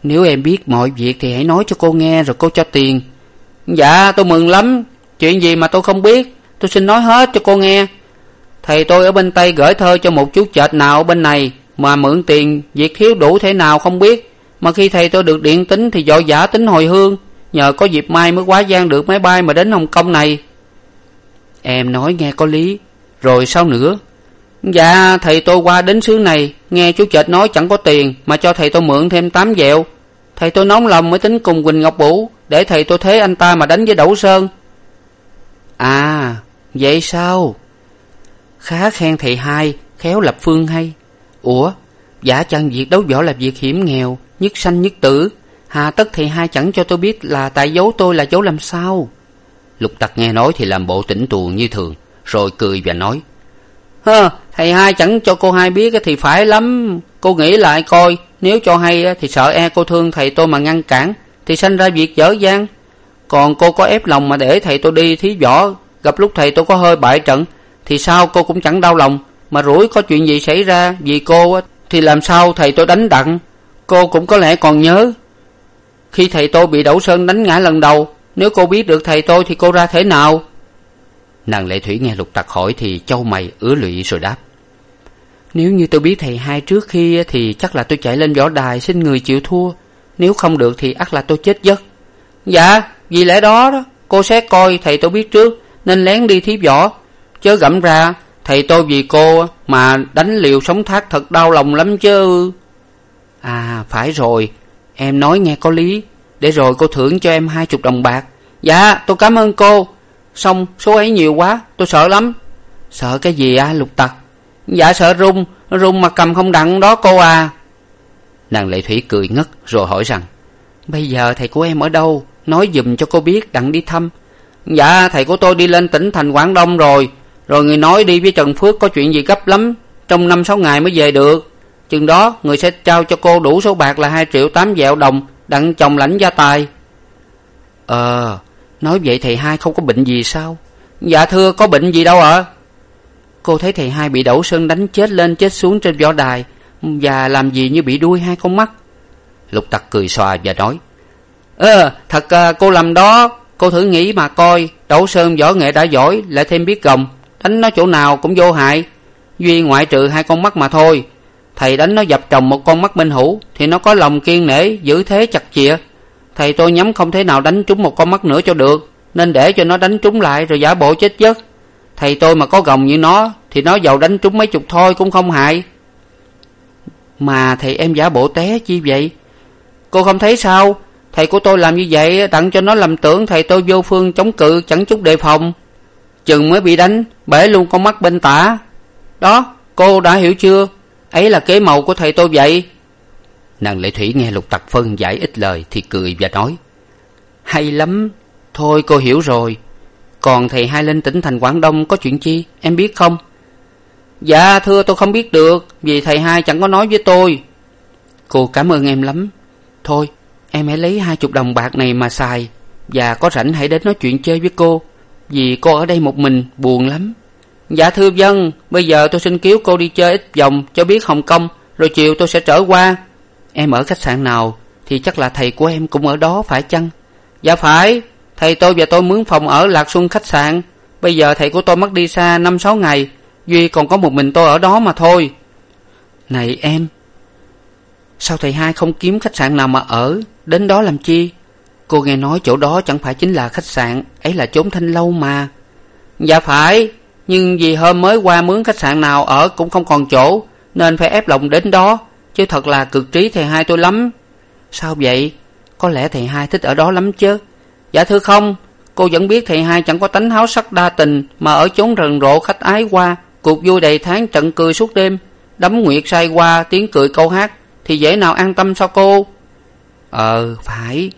Nếu em biết mọi việc thì hãy nói cho cô nghe rồi cô cho tiền. Dạ tôi mừng lắm. Chuyện gì mà tôi không biết, tôi xin nói hết cho cô nghe thầy tôi ở bên tây gửi thơ cho một chú chợt nào ở bên này, mà mượn tiền, việc thiếu đủ thế nào không biết. Mà khi thầy tôi được điện tính thì vội vã tính hồi hương, nhờ có dịp mai mới quá gian được máy bay mà đến hồng kông này. Em nói nghe có lý, rồi sao nữa? Dạ thầy tôi qua đến xứ này, nghe chú chợt nói chẳng có tiền mà cho thầy tôi mượn thêm tám dẹo. Thầy tôi nóng lòng mới tính cùng quỳnh ngọc vũ, để thầy tôi thế anh ta mà đánh với đậu sơn. À vậy sao? Khá khen thầy hai, khéo lập phương hay. Ủa, giả chăng việc đấu võ là việc hiểm nghèo, nhất sanh nhất tử? Hà tất thầy hai chẳng cho tôi biết là tại giấu tôi là giấu làm sao. Lục tặc nghe nói thì làm bộ tỉnh tuồng như thường, rồi cười và nói, hơ, thầy hai chẳng cho cô hai biết thì phải lắm. Cô nghĩ lại coi, nếu cho hay thì sợ e cô thương thầy tôi mà ngăn cản, thì sanh ra việc dở dang. Còn cô có ép lòng mà để thầy tôi đi thí võ, gặp lúc thầy tôi có hơi bại trận thì sao? Cô cũng chẳng đau lòng. Mà rủi có chuyện gì xảy ra? Vì cô thì làm sao thầy tôi đánh đặng? Cô cũng có lẽ còn nhớ. Khi thầy tôi bị đậu sơn đánh ngã lần đầu nếu cô biết được thầy tôi thì cô ra thế nào? Nàng lệ thủy nghe lục tặc hỏi thì châu mày ứa lụy rồi đáp. Nếu như tôi biết thầy hai trước khi thì chắc là tôi chạy lên võ đài xin người chịu thua. Nếu không được thì ắt là tôi chết giấc. Dạ vì lẽ đó đó cô sẽ coi thầy tôi biết trước nên lén đi thí võ chớ gẫm ra, thầy tôi vì cô mà đánh liều sống thác thật đau lòng lắm chứ. À phải rồi, em nói nghe có lý. Để rồi cô thưởng cho em hai chục đồng bạc. Dạ tôi cảm ơn cô. Xong, số ấy nhiều quá, tôi sợ lắm. Sợ cái gì à lục tặc? Dạ sợ run run mà cầm không đặng đó cô à. Nàng lệ thủy cười ngất rồi hỏi rằng, bây giờ thầy của em ở đâu? Nói giùm cho cô biết, đặng đi thăm. Dạ thầy của tôi đi lên tỉnh thành quảng đông rồi rồi người nói đi với trần phước có chuyện gì gấp lắm trong năm sáu ngày mới về được. Chừng đó người sẽ trao cho cô đủ số bạc là hai triệu tám vẹo đồng đặng chồng lãnh gia tài. Ờ nói vậy thầy hai không có bệnh gì sao? Dạ thưa có bệnh gì đâu ạ. Cô thấy thầy hai bị đẩu sơn đánh chết lên chết xuống trên võ đài và làm gì như bị đuôi hai con mắt. Lục tặc cười xòa và nói ơ thật à, cô làm đó. Cô thử nghĩ mà coi đẩu sơn võ nghệ đã giỏi lại thêm biết gồng đánh nó chỗ nào cũng vô hại. Duy ngoại trừ hai con mắt mà thôi. Thầy đánh nó dập trồng một con mắt minh hữu thì nó có lòng kiên nể, giữ thế chặt chịa thầy tôi nhắm không thể nào đánh trúng một con mắt nữa cho được, nên để cho nó đánh trúng lại rồi giả bộ chết giấc. Thầy tôi mà có gồng như nó, thì nó giàu đánh trúng mấy chục thôi cũng không hại. Mà thầy em giả bộ té chi vậy? Cô không thấy sao? Thầy của tôi làm như vậy đặng cho nó lầm tưởng thầy tôi vô phương chống cự chẳng chút đề phòng chừng mới bị đánh, bể luôn con mắt bên tả. Đó, cô đã hiểu chưa? Ấy là kế màu của thầy tôi vậy. Nàng lệ thủy nghe lục tặc phân giải ít lời thì cười và nói, hay lắm, thôi cô hiểu rồi. Còn thầy hai lên tỉnh thành quảng đông có chuyện chi? Em biết không? Dạ thưa tôi không biết được, vì thầy hai chẳng có nói với tôi. Cô cảm ơn em lắm. Thôi, em hãy lấy hai chục đồng bạc này mà xài, và có rảnh hãy đến nói chuyện chơi với cô vì cô ở đây một mình buồn lắm. Dạ thưa vân, bây giờ tôi xin cứu cô đi chơi ít vòng cho biết hồng kông rồi chiều tôi sẽ trở qua. Em ở khách sạn nào thì chắc là thầy của em cũng ở đó phải chăng? Dạ phải thầy tôi và tôi mướn phòng ở lạc xuân khách sạn. Bây giờ thầy của tôi mất đi xa năm sáu ngày duy còn có một mình tôi ở đó mà thôi. Này em sao thầy hai không kiếm khách sạn nào mà ở? Đến đó làm chi? Cô nghe nói chỗ đó chẳng phải chính là khách sạn, ấy là chốn thanh lâu mà. Dạ phải, nhưng vì hôm mới qua mướn khách sạn nào ở cũng không còn chỗ, nên phải ép lòng đến đó, chứ thật là cực trí thầy hai tôi lắm. Sao vậy? Có lẽ thầy hai thích ở đó lắm chứ. Dạ thưa không, cô vẫn biết thầy hai chẳng có tánh háo sắc đa tình mà ở chốn rần rộ khách ái qua cuộc vui đầy tháng trận cười suốt đêm. Đấm nguyệt say qua tiếng cười câu hát, thì dễ nào an tâm sao cô? Ờ phải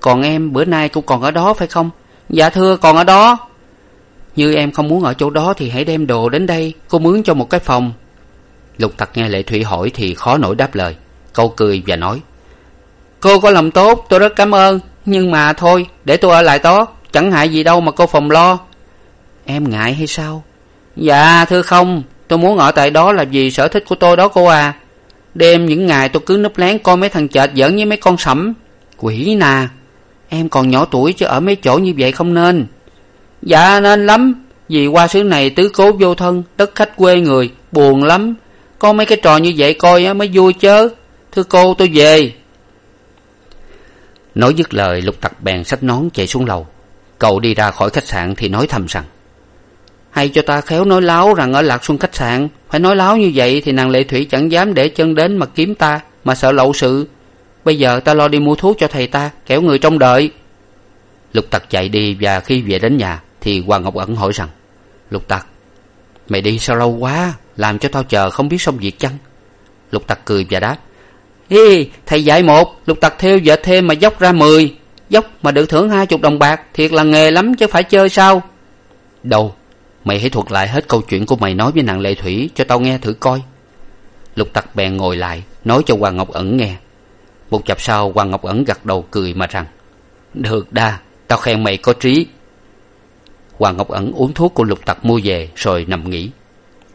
còn em, bữa nay cũng còn ở đó phải không? Dạ thưa, còn ở đó. Như em không muốn ở chỗ đó thì hãy đem đồ đến đây. Cô mướn cho một cái phòng. Lục tặc nghe lệ thủy hỏi thì khó nổi đáp lời. Câu cười và nói, cô có lòng tốt, tôi rất cảm ơn. Nhưng mà thôi, để tôi ở lại đó. Chẳng hại gì đâu mà cô phòng lo. Em ngại hay sao? Dạ thưa không. Tôi muốn ở tại đó là vì sở thích của tôi đó cô à. Đêm những ngày tôi cứ núp lén coi mấy thằng chệch giỡn với mấy con sẩm. Quỷ nà em còn nhỏ tuổi chứ ở mấy chỗ như vậy không nên. Dạ nên lắm. Vì qua xứ này tứ cố vô thân, đất khách quê người, buồn lắm. Có mấy cái trò như vậy coi mới vui chớ. Thưa cô, tôi về. Nói dứt lời, lục tặc bèn xách nón chạy xuống lầu. Cậu đi ra khỏi khách sạn thì nói thầm rằng, hay cho ta khéo nói láo rằng ở lạc xuân khách sạn, phải nói láo như vậy thì nàng lệ thủy chẳng dám để chân đến mà kiếm ta, mà sợ lậu sự bây giờ ta lo đi mua thuốc cho thầy ta, kẻo người trông đợi. Lục tặc chạy đi và khi về đến nhà thì hoàng ngọc ẩn hỏi rằng, lục tặc, mày đi sao lâu quá, làm cho tao chờ không biết xong việc chăng? Lục tặc cười và đáp ê thầy dạy một, lục tặc theo vợ thêm mà dốc ra mười. Dốc mà được thưởng hai chục đồng bạc, thiệt là nghề lắm chứ phải chơi sao? Đâu, mày hãy thuật lại hết câu chuyện của mày nói với nàng lệ thủy cho tao nghe thử coi. Lục tặc bèn ngồi lại, nói cho hoàng ngọc ẩn nghe một chập sau, hoàng ngọc ẩn gật đầu cười mà rằng, được đa, tao khen mày có trí. Hoàng ngọc ẩn uống thuốc của lục tặc mua về rồi nằm nghỉ.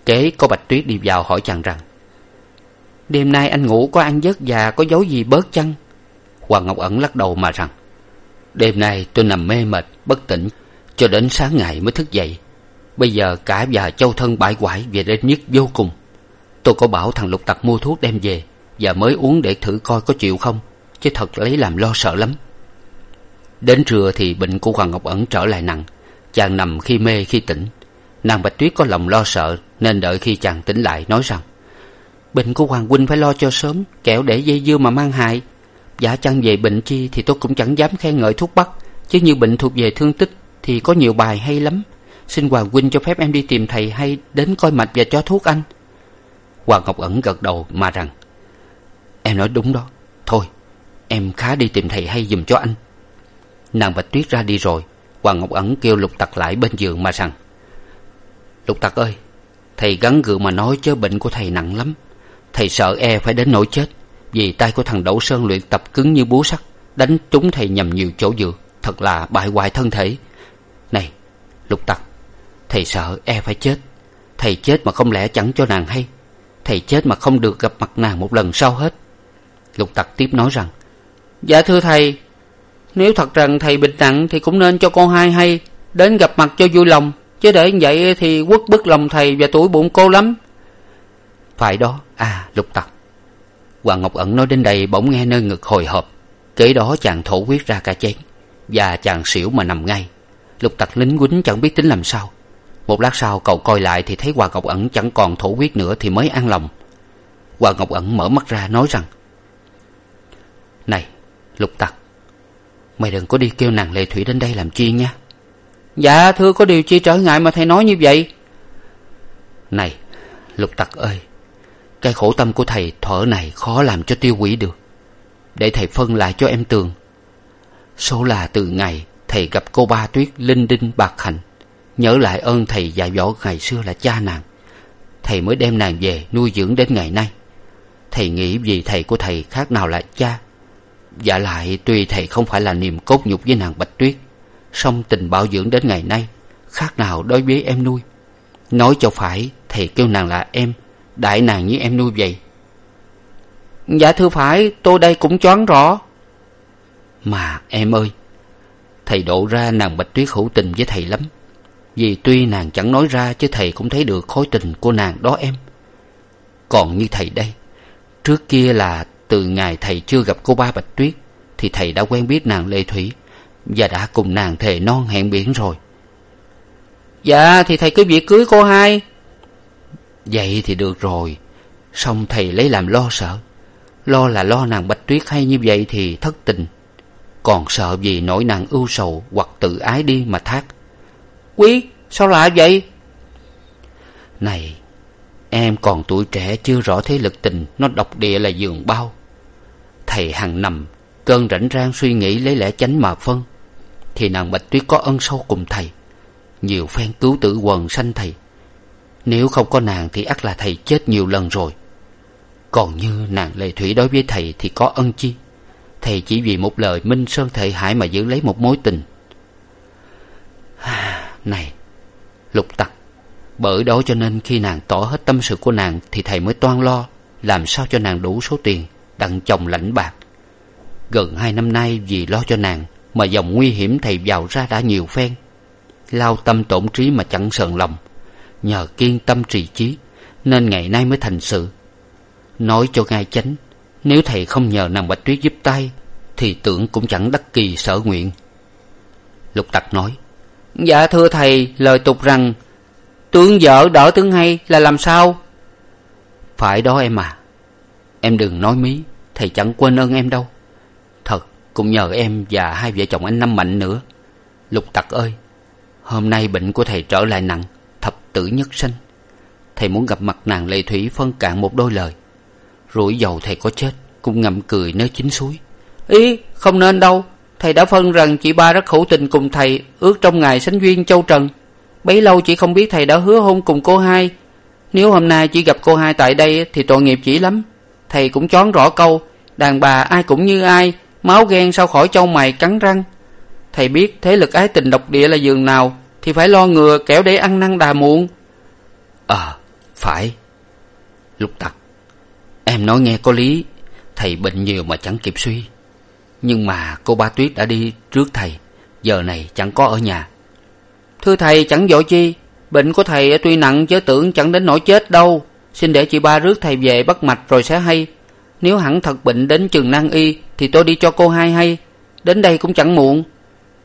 Kế có bạch tuyết đi vào hỏi chàng rằng, đêm nay anh ngủ có ăn giấc và có dấu gì bớt chăng? Hoàng ngọc ẩn lắc đầu mà rằng, đêm nay tôi nằm mê mệt, bất tỉnh, cho đến sáng ngày mới thức dậy. Bây giờ cả và châu thân bãi quải về đến nhất vô cùng. Tôi có bảo thằng lục tặc mua thuốc đem về và mới uống để thử coi có chịu không, chứ thật lấy làm lo sợ lắm. Đến trưa thì bệnh của hoàng ngọc ẩn trở lại nặng, chàng nằm khi mê khi tỉnh. Nàng bạch tuyết có lòng lo sợ nên đợi khi chàng tỉnh lại nói rằng, bệnh của hoàng huynh phải lo cho sớm, kẻo để dây dưa mà mang hại. Giả chăng về bệnh chi thì tôi cũng chẳng dám khen ngợi thuốc bắc, chứ như bệnh thuộc về thương tích thì có nhiều bài hay lắm. Xin hoàng huynh cho phép em đi tìm thầy hay đến coi mạch và cho thuốc anh. Hoàng ngọc ẩn gật đầu mà rằng em nói đúng đó. Thôi, em khá đi tìm thầy hay giùm cho anh. Nàng bạch tuyết ra đi rồi, hoàng ngọc ẩn kêu lục tặc lại bên giường mà rằng, lục tặc ơi, thầy gắng gượng mà nói chớ bệnh của thầy nặng lắm. Thầy sợ e phải đến nỗi chết, vì tay của thằng đỗ sơn luyện tập cứng như búa sắt, đánh trúng thầy nhầm nhiều chỗ dựa. Thật là bại hoại thân thể. Này, lục tặc, thầy sợ e phải chết. Thầy chết mà không lẽ chẳng cho nàng hay? Thầy chết mà không được gặp mặt nàng một lần sau hết lục tặc tiếp nói rằng dạ thưa thầy, nếu thật rằng thầy bệnh nặng thì cũng nên cho con hai hay đến gặp mặt cho vui lòng, chứ để vậy thì quất bức lòng thầy và tuổi bụng cô lắm. Phải đó à lục tặc. Hoàng ngọc ẩn nói đến đây bỗng nghe nơi ngực hồi hộp, kế đó chàng thổ huyết ra cả chén và chàng xỉu mà nằm ngay. Lục tặc lính quýnh chẳng biết tính làm sao. Một lát sau cậu coi lại thì thấy hoàng ngọc ẩn chẳng còn thổ huyết nữa thì mới an lòng. Hoàng ngọc ẩn mở mắt ra nói rằng lục tặc. Mày đừng có đi kêu nàng lệ thủy đến đây làm chi nha. Dạ thưa có điều chi trở ngại mà thầy nói như vậy. Này lục tặc ơi cái khổ tâm của thầy thở này khó làm cho tiêu hủy được. Để thầy phân lại cho em tường. Số là từ ngày thầy gặp cô ba tuyết linh đinh bạc hạnh nhớ lại ơn thầy dạy dỗ ngày xưa là cha nàng thầy mới đem nàng về nuôi dưỡng đến ngày nay. Thầy nghĩ vì thầy của thầy khác nào là cha dạ lại tuy thầy không phải là niềm cốt nhục với nàng bạch tuyết, song tình bảo dưỡng đến ngày nay khác nào đối với em nuôi. Nói cho phải, thầy kêu nàng là em, đại nàng như em nuôi vậy. Dạ thưa phải, tôi đây cũng choáng rõ. Mà em ơi, thầy độ ra nàng bạch tuyết hữu tình với thầy lắm. Vì tuy nàng chẳng nói ra chứ thầy cũng thấy được khối tình của nàng đó em. Còn như thầy đây, trước kia là từ ngày thầy chưa gặp cô ba bạch tuyết, thì thầy đã quen biết nàng lê thủy và đã cùng nàng thề non hẹn biển rồi. Dạ thì thầy cứ việc cưới cô hai. Vậy thì được rồi. Song thầy lấy làm lo sợ. Lo là lo nàng bạch tuyết hay như vậy thì thất tình. Còn sợ vì nỗi nàng ưu sầu hoặc tự ái đi mà thác. Quý, sao lạ vậy? Này, em còn tuổi trẻ chưa rõ thế lực tình, nó độc địa là giường bao thầy hằng nằm, cơn rảnh rang suy nghĩ lấy lẽ chánh mà phân. Thì nàng bạch tuyết có ân sâu cùng thầy. Nhiều phen cứu tử quần sanh thầy. Nếu không có nàng thì ắt là thầy chết nhiều lần rồi. Còn như nàng lệ thủy đối với thầy thì có ân chi. Thầy chỉ vì một lời minh sơn thệ hải mà giữ lấy một mối tình. *sighs* Này, lục tặc, bởi đó cho nên khi nàng tỏ hết tâm sự của nàng thì thầy mới toan lo, làm sao cho nàng đủ số tiền đặng chồng lãnh bạc. Gần hai năm nay vì lo cho nàng mà dòng nguy hiểm thầy vào ra đã nhiều phen. Lao tâm tổn trí mà chẳng sờn lòng, nhờ kiên tâm trì chí nên ngày nay mới thành sự. Nói cho ngay chánh, nếu thầy không nhờ nàng bạch tuyết giúp tay, thì tưởng cũng chẳng đắc kỳ sở nguyện. Lục tặc nói dạ thưa thầy, lời tục rằng, tướng vợ đỡ tướng hay là làm sao? Phải đó em à em đừng nói mí, thầy chẳng quên ơn em đâu. Thật, cũng nhờ em và hai vợ chồng anh năm mạnh nữa. Lục tặc ơi, hôm nay bệnh của thầy trở lại nặng, thập tử nhất sinh. Thầy muốn gặp mặt nàng lệ thủy phân cạn một đôi lời. Rủi dầu thầy có chết, cũng ngậm cười nơi chính suối. Ý, không nên đâu. Thầy đã phân rằng chị ba rất khẩu tình cùng thầy, ước trong ngày sánh duyên châu trần. Bấy lâu chị không biết thầy đã hứa hôn cùng cô hai. Nếu hôm nay chị gặp cô hai tại đây thì tội nghiệp chỉ lắm thầy cũng chón rõ câu đàn bà ai cũng như ai máu ghen sao khỏi châu mày cắn răng? Thầy biết thế lực ái tình độc địa là giường nào thì phải lo ngừa kẻo để ăn năn đà muộn. Ờ phải. Lục tặc em nói nghe có lý thầy bệnh nhiều mà chẳng kịp suy. Nhưng mà cô ba tuyết đã đi trước thầy giờ này chẳng có ở nhà. Thưa thầy chẳng vội chi bệnh của thầy tuy nặng chớ tưởng chẳng đến nỗi chết đâu xin để chị ba rước thầy về bắt mạch rồi sẽ hay. Nếu hẳn thật bệnh đến chừng nan y, thì tôi đi cho cô hai hay. Đến đây cũng chẳng muộn.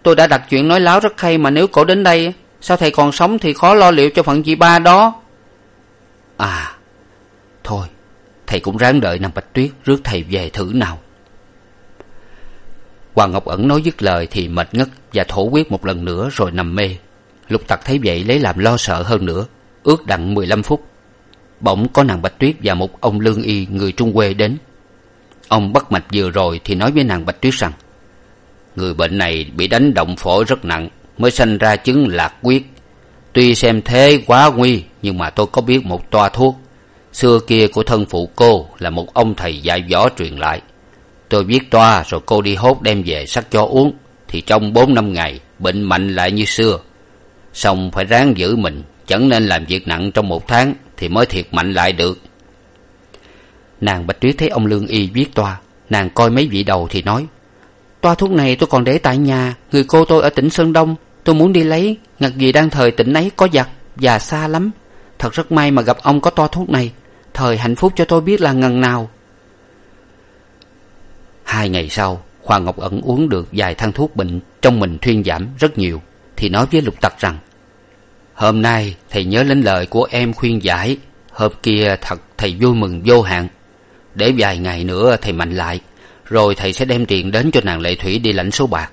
Tôi đã đặt chuyện nói láo rất hay mà nếu cổ đến đây, sao thầy còn sống thì khó lo liệu cho phận chị ba đó? À thôi, thầy cũng ráng đợi nằm bạch tuyết rước thầy về thử nào. Hoàng ngọc ẩn nói dứt lời thì mệt ngất và thổ quyết một lần nữa rồi nằm mê. Lục tặc thấy vậy lấy làm lo sợ hơn nữa. Ước đặng mười lăm phút bỗng có nàng bạch tuyết và một ông lương y người trung quê đến. Ông bắt mạch vừa rồi thì nói với nàng bạch tuyết rằng, người bệnh này bị đánh động phổi rất nặng, mới sanh ra chứng lạc quyết tuy xem thế quá nguy, nhưng mà tôi có biết một toa thuốc. Xưa kia của thân phụ cô là một ông thầy dạy võ truyền lại. Tôi viết toa rồi cô đi hốt đem về sắc cho uống, thì trong bốn năm ngày bệnh mạnh lại như xưa. Xong phải ráng giữ mình chẳng nên làm việc nặng trong một tháng thì mới thiệt mạnh lại được. Nàng bạch tuyết thấy ông lương y viết toa, nàng coi mấy vị đầu thì nói, toa thuốc này tôi còn để tại nhà, người cô tôi ở tỉnh sơn đông, tôi muốn đi lấy, ngặt gì đang thời tỉnh ấy có giặc và xa lắm. Thật rất may mà gặp ông có toa thuốc này, thời hạnh phúc cho tôi biết là ngần nào. Hai ngày sau, hoàng ngọc ẩn uống được vài thang thuốc bệnh trong mình thuyên giảm rất nhiều, thì nói với lục tặc rằng hôm nay thầy nhớ đến lời của em khuyên giải, hôm kia thật thầy vui mừng vô hạn. Để vài ngày nữa thầy mạnh lại, rồi thầy sẽ đem tiền đến cho nàng lệ thủy đi lãnh số bạc.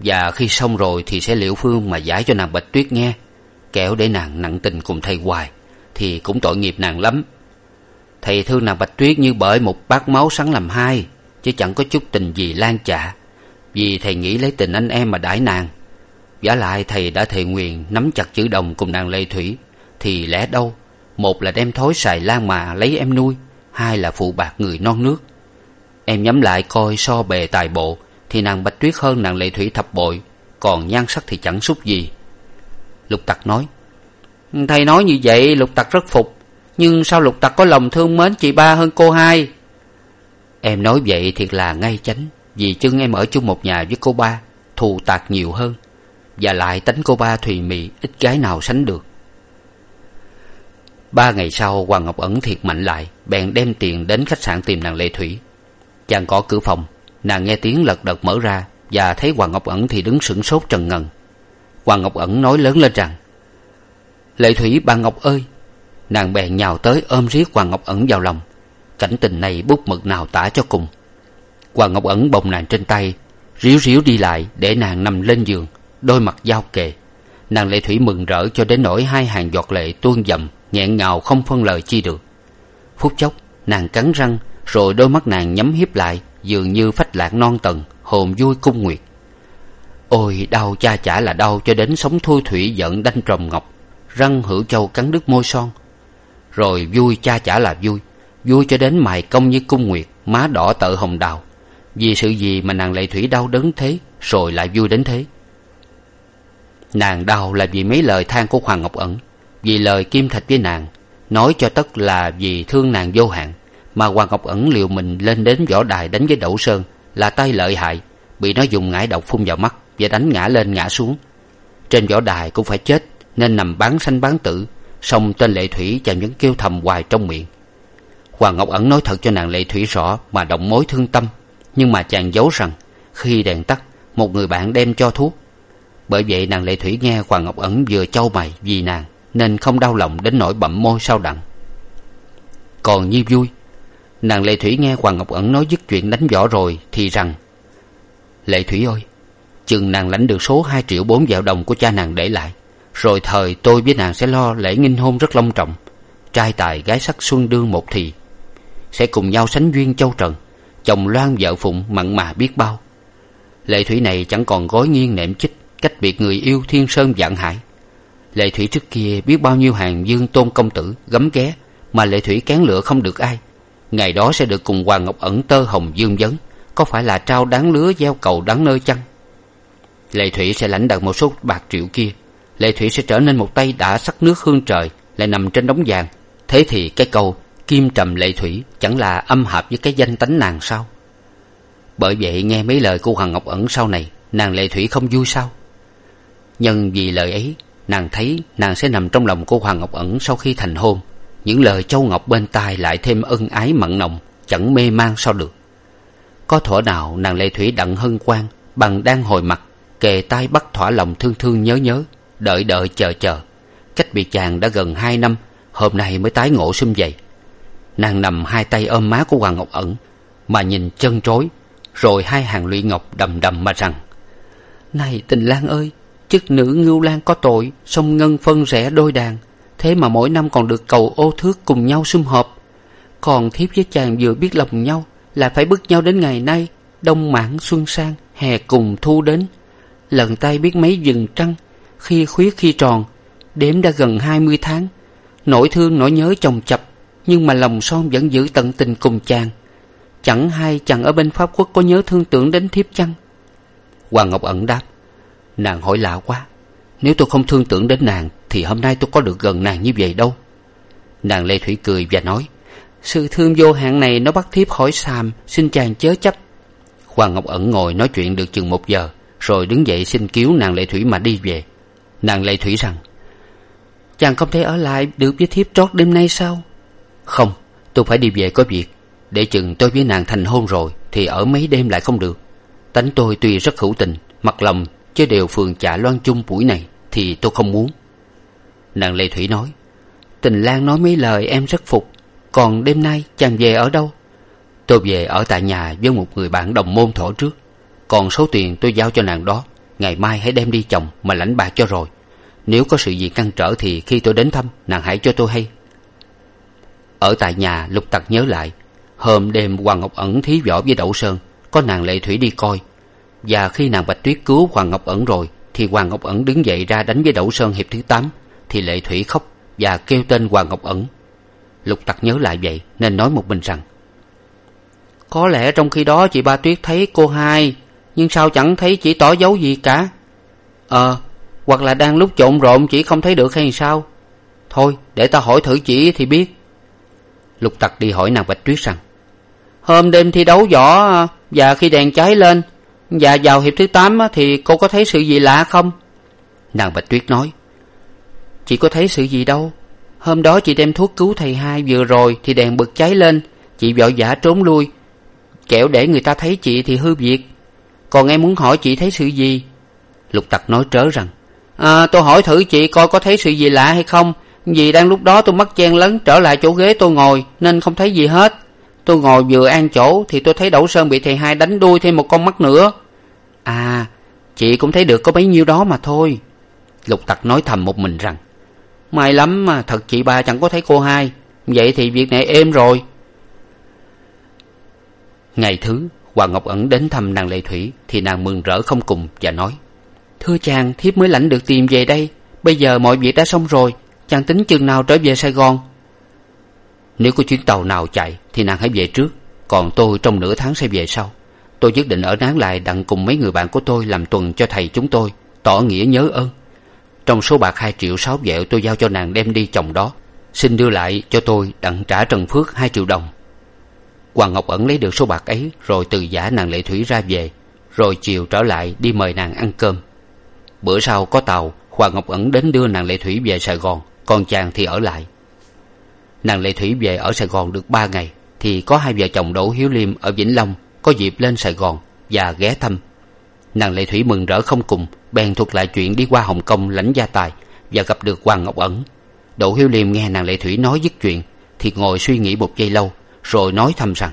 Và khi xong rồi thì sẽ liệu phương mà giải cho nàng bạch tuyết nghe kẻo để nàng nặng tình cùng thầy hoài, thì cũng tội nghiệp nàng lắm. Thầy thương nàng bạch tuyết như bởi một bát máu sắn làm hai, chứ chẳng có chút tình gì lan chạ vì thầy nghĩ lấy tình anh em mà đãi nàng giả lại thầy đã thề nguyền, nắm chặt chữ đồng cùng nàng lệ thủy. Thì lẽ đâu? Một là đem thối xài lan mà lấy em nuôi, hai là phụ bạc người non nước. Em nhắm lại coi so bề tài bộ, thì nàng bạch tuyết hơn nàng lệ thủy thập bội, còn nhan sắc thì chẳng xúc gì. Lục tặc nói, thầy nói như vậy, lục tặc rất phục, nhưng sao lục tặc có lòng thương mến chị ba hơn cô hai? Em nói vậy thiệt là ngay chánh, vì chưng em ở chung một nhà với cô ba, thù tạc nhiều hơn và lại tánh cô ba thùy mị ít gái nào sánh được. Ba ngày sau hoàng ngọc ẩn thiệt mạnh lại, bèn đem tiền đến khách sạn tìm nàng lệ thủy. Chàng có cửa phòng, nàng nghe tiếng lật đật mở ra và thấy hoàng ngọc ẩn thì đứng sửng sốt trần ngần. Hoàng ngọc ẩn nói lớn lên rằng, lệ thủy, bà ngọc ơi! Nàng bèn nhào tới ôm riết hoàng ngọc ẩn vào lòng. Cảnh tình này bút mực nào tả cho cùng. Hoàng ngọc ẩn bồng nàng trên tay, ríu ríu đi lại để nàng nằm lên giường đôi mặt giao kề. Nàng lệ thủy mừng rỡ cho đến nỗi hai hàng giọt lệ tuôn dầm, nghẹn ngào không phân lời chi được. Phút chốc, nàng cắn răng, rồi đôi mắt nàng nhắm hiếp lại, dường như phách lạc non tầng, hồn vui cung nguyệt. Ôi, đau cha chả là đau cho đến sống thui thủy giận đanh trồng ngọc, răng hữu châu cắn đứt môi son. Rồi vui cha chả là vui vui cho đến mài công như cung nguyệt, má đỏ tợ hồng đào. Vì sự gì mà nàng lệ thủy đau đớn thế, rồi lại vui đến thế? Nàng đau là vì mấy lời than của hoàng ngọc ẩn, vì lời kim thạch với nàng, nói cho tất là vì thương nàng vô hạn, mà hoàng ngọc ẩn liều mình lên đến võ đài đánh với đậu sơn, là tay lợi hại, bị nó dùng ngải độc phun vào mắt và đánh ngã lên ngã xuống. Trên võ đài cũng phải chết, nên nằm bán sanh bán tử, song tên lệ thủy chàng vẫn kêu thầm hoài trong miệng. Hoàng ngọc ẩn nói thật cho nàng lệ thủy rõ mà động mối thương tâm, nhưng mà chàng giấu rằng khi đèn tắt, một người bạn đem cho thuốc bởi vậy nàng lệ thủy nghe hoàng ngọc ẩn vừa châu mày vì nàng, nên không đau lòng đến nỗi bậm môi sau đặng. Còn như vui, nàng lệ thủy nghe hoàng ngọc ẩn nói dứt chuyện đánh võ rồi thì rằng, lệ thủy ơi, chừng nàng lãnh được số hai triệu bốn vạn đồng của cha nàng để lại, rồi thời tôi với nàng sẽ lo lễ nghinh hôn rất long trọng, trai tài gái sắc xuân đương một thì sẽ cùng nhau sánh duyên châu trần, chồng loan vợ phụng mặn mà biết bao. Lệ thủy này chẳng còn gối nghiêng nệm chích cách biệt người yêu thiên sơn vạn hải. Lệ thủy trước kia biết bao nhiêu hàng dương tôn công tử gấm ghé, mà lệ thủy kén lựa không được ai. Ngày đó sẽ được cùng hoàng ngọc ẩn tơ hồng dương vấn, có phải là trao đáng lứa gieo cầu đáng nơi chăng? Lệ thủy sẽ lãnh đặt một số bạc triệu kia. Lệ thủy sẽ trở nên một tay đã sắc nước hương trời, lại nằm trên đống vàng. Thế thì cái câu, kim trầm lệ thủy chẳng là âm hợp với cái danh tánh nàng sao? Bởi vậy nghe mấy lời của hoàng ngọc ẩn sau này, nàng lệ thủy không vui sao? Nhân vì lời ấy, nàng thấy nàng sẽ nằm trong lòng của hoàng ngọc ẩn sau khi thành hôn. Những lời châu ngọc bên tai lại thêm ân ái mặn nồng, chẳng mê man sao được. Có thuở nào nàng lệ thủy đặng hân quan bằng đang hồi mặt, kề tai bắt thỏa lòng thương thương nhớ nhớ, đợi đợi chờ chờ. Cách biệt chàng đã gần hai năm, hôm nay mới tái ngộ sum vầy. Nàng nằm hai tay ôm má của hoàng ngọc ẩn, mà nhìn chân trối rồi hai hàng lụy ngọc đầm đầm mà rằng, này, tình lan ơi chức nữ ngưu lan có tội, song ngân phân rẽ đôi đàn. Thế mà mỗi năm còn được cầu ô thước cùng nhau sum họp. Còn thiếp với chàng vừa biết lòng nhau là phải bước nhau đến ngày nay, đông mãn xuân sang, hè cùng thu đến. Lần tay biết mấy dừng trăng, khi khuyết khi tròn, đếm đã gần hai mươi tháng. Nỗi thương nỗi nhớ chồng chập, nhưng mà lòng son vẫn giữ tận tình cùng chàng. Chẳng hay chàng ở bên pháp quốc có nhớ thương tưởng đến thiếp chăng? Hoàng ngọc ẩn đáp nàng hỏi lạ quá. Nếu tôi không thương tưởng đến nàng, thì hôm nay tôi có được gần nàng như vậy đâu. Nàng lê thủy cười và nói, sự thương vô hạn này nó bắt thiếp hỏi xàm xin chàng chớ chấp hoàng ngọc ẩn ngồi nói chuyện được chừng một giờ, rồi đứng dậy xin cứu nàng lệ thủy mà đi về. Nàng lệ thủy rằng, chàng không thể ở lại được với thiếp trót đêm nay sao? Không, tôi phải đi về có việc. Để chừng tôi với nàng thành hôn rồi, thì ở mấy đêm lại không được. Tánh tôi tuy rất hữu tình, mặt lòng chứ đều phường chạ loan chung buổi này thì tôi không muốn. Nàng lệ thủy nói, tình lan nói mấy lời em rất phục, còn đêm nay chàng về ở đâu? Tôi về ở tại nhà với một người bạn đồng môn thổ trước, còn số tiền tôi giao cho nàng đó, ngày mai hãy đem đi chồng mà lãnh bạc cho rồi. Nếu có sự gì ngăn trở thì khi tôi đến thăm, nàng hãy cho tôi hay. Ở tại nhà, lục tặc nhớ lại, hôm đêm hoàng ngọc ẩn thí võ với đậu sơn, có nàng lệ thủy đi coi và khi nàng bạch tuyết cứu hoàng ngọc ẩn rồi, thì hoàng ngọc ẩn đứng dậy ra đánh với đậu sơn hiệp thứ tám, thì lệ thủy khóc và kêu tên hoàng ngọc ẩn. Lục tặc nhớ lại vậy, nên nói một mình rằng, có lẽ trong khi đó chị ba tuyết thấy cô hai, nhưng sao chẳng thấy chỉ tỏ dấu gì cả? Ờ hoặc là đang lúc trộn rộn chỉ không thấy được hay sao? Thôi, để ta hỏi thử chị thì biết. Lục tặc đi hỏi nàng bạch tuyết rằng, hôm đêm thi đấu võ à, và khi đèn cháy lên và vào hiệp thứ tám thì cô có thấy sự gì lạ không? Nàng bạch tuyết nói chị có thấy sự gì đâu. Hôm đó chị đem thuốc cứu thầy hai vừa rồi thì đèn bật cháy lên. Chị vội vã trốn lui. Kẻo để người ta thấy chị thì hư việc. Còn em muốn hỏi chị thấy sự gì? Lục tặc nói trớ rằng à, tôi hỏi thử chị coi có thấy sự gì lạ hay không. Vì đang lúc đó tôi mất chen lấn trở lại chỗ ghế tôi ngồi nên không thấy gì hết. Tôi ngồi vừa an chỗ thì tôi thấy đậu sơn bị thầy hai đánh đuôi thêm một con mắt nữa à chị cũng thấy được có bấy nhiêu đó mà thôi. Lục tặc nói thầm một mình rằng, may lắm mà thật chị ba chẳng có thấy cô hai. Vậy thì việc này êm rồi. Ngày thứ, hoàng ngọc ẩn đến thăm nàng lệ thủy, thì nàng mừng rỡ không cùng và nói, thưa chàng, thiếp mới lãnh được tìm về đây. Bây giờ mọi việc đã xong rồi. Chàng tính chừng nào trở về sài gòn? Nếu có chuyến tàu nào chạy, thì nàng hãy về trước. Còn tôi trong nửa tháng sẽ về sau tôi quyết định ở nán lại đặng cùng mấy người bạn của tôi làm tuần cho thầy chúng tôi, tỏ nghĩa nhớ ơn. Trong số bạc hai triệu, sáu vẹo tôi giao cho nàng đem đi chồng đó, xin đưa lại cho tôi đặng trả trần phước hai triệu đồng. Hoàng ngọc ẩn lấy được số bạc ấy, rồi từ giả nàng lệ thủy ra về, rồi chiều trở lại đi mời nàng ăn cơm. Bữa sau có tàu, hoàng ngọc ẩn đến đưa nàng lệ thủy về sài gòn, còn chàng thì ở lại. Nàng lệ thủy về ở sài gòn được ba ngày, thì có hai vợ chồng đỗ hiếu liêm ở vĩnh long có dịp lên sài gòn và ghé thăm. Nàng lệ thủy mừng rỡ không cùng, bèn thuật lại chuyện đi qua hồng kông lãnh gia tài và gặp được hoàng ngọc ẩn. Đỗ hiếu liêm nghe nàng lệ thủy nói dứt chuyện thì ngồi suy nghĩ một giây lâu, rồi nói thầm rằng,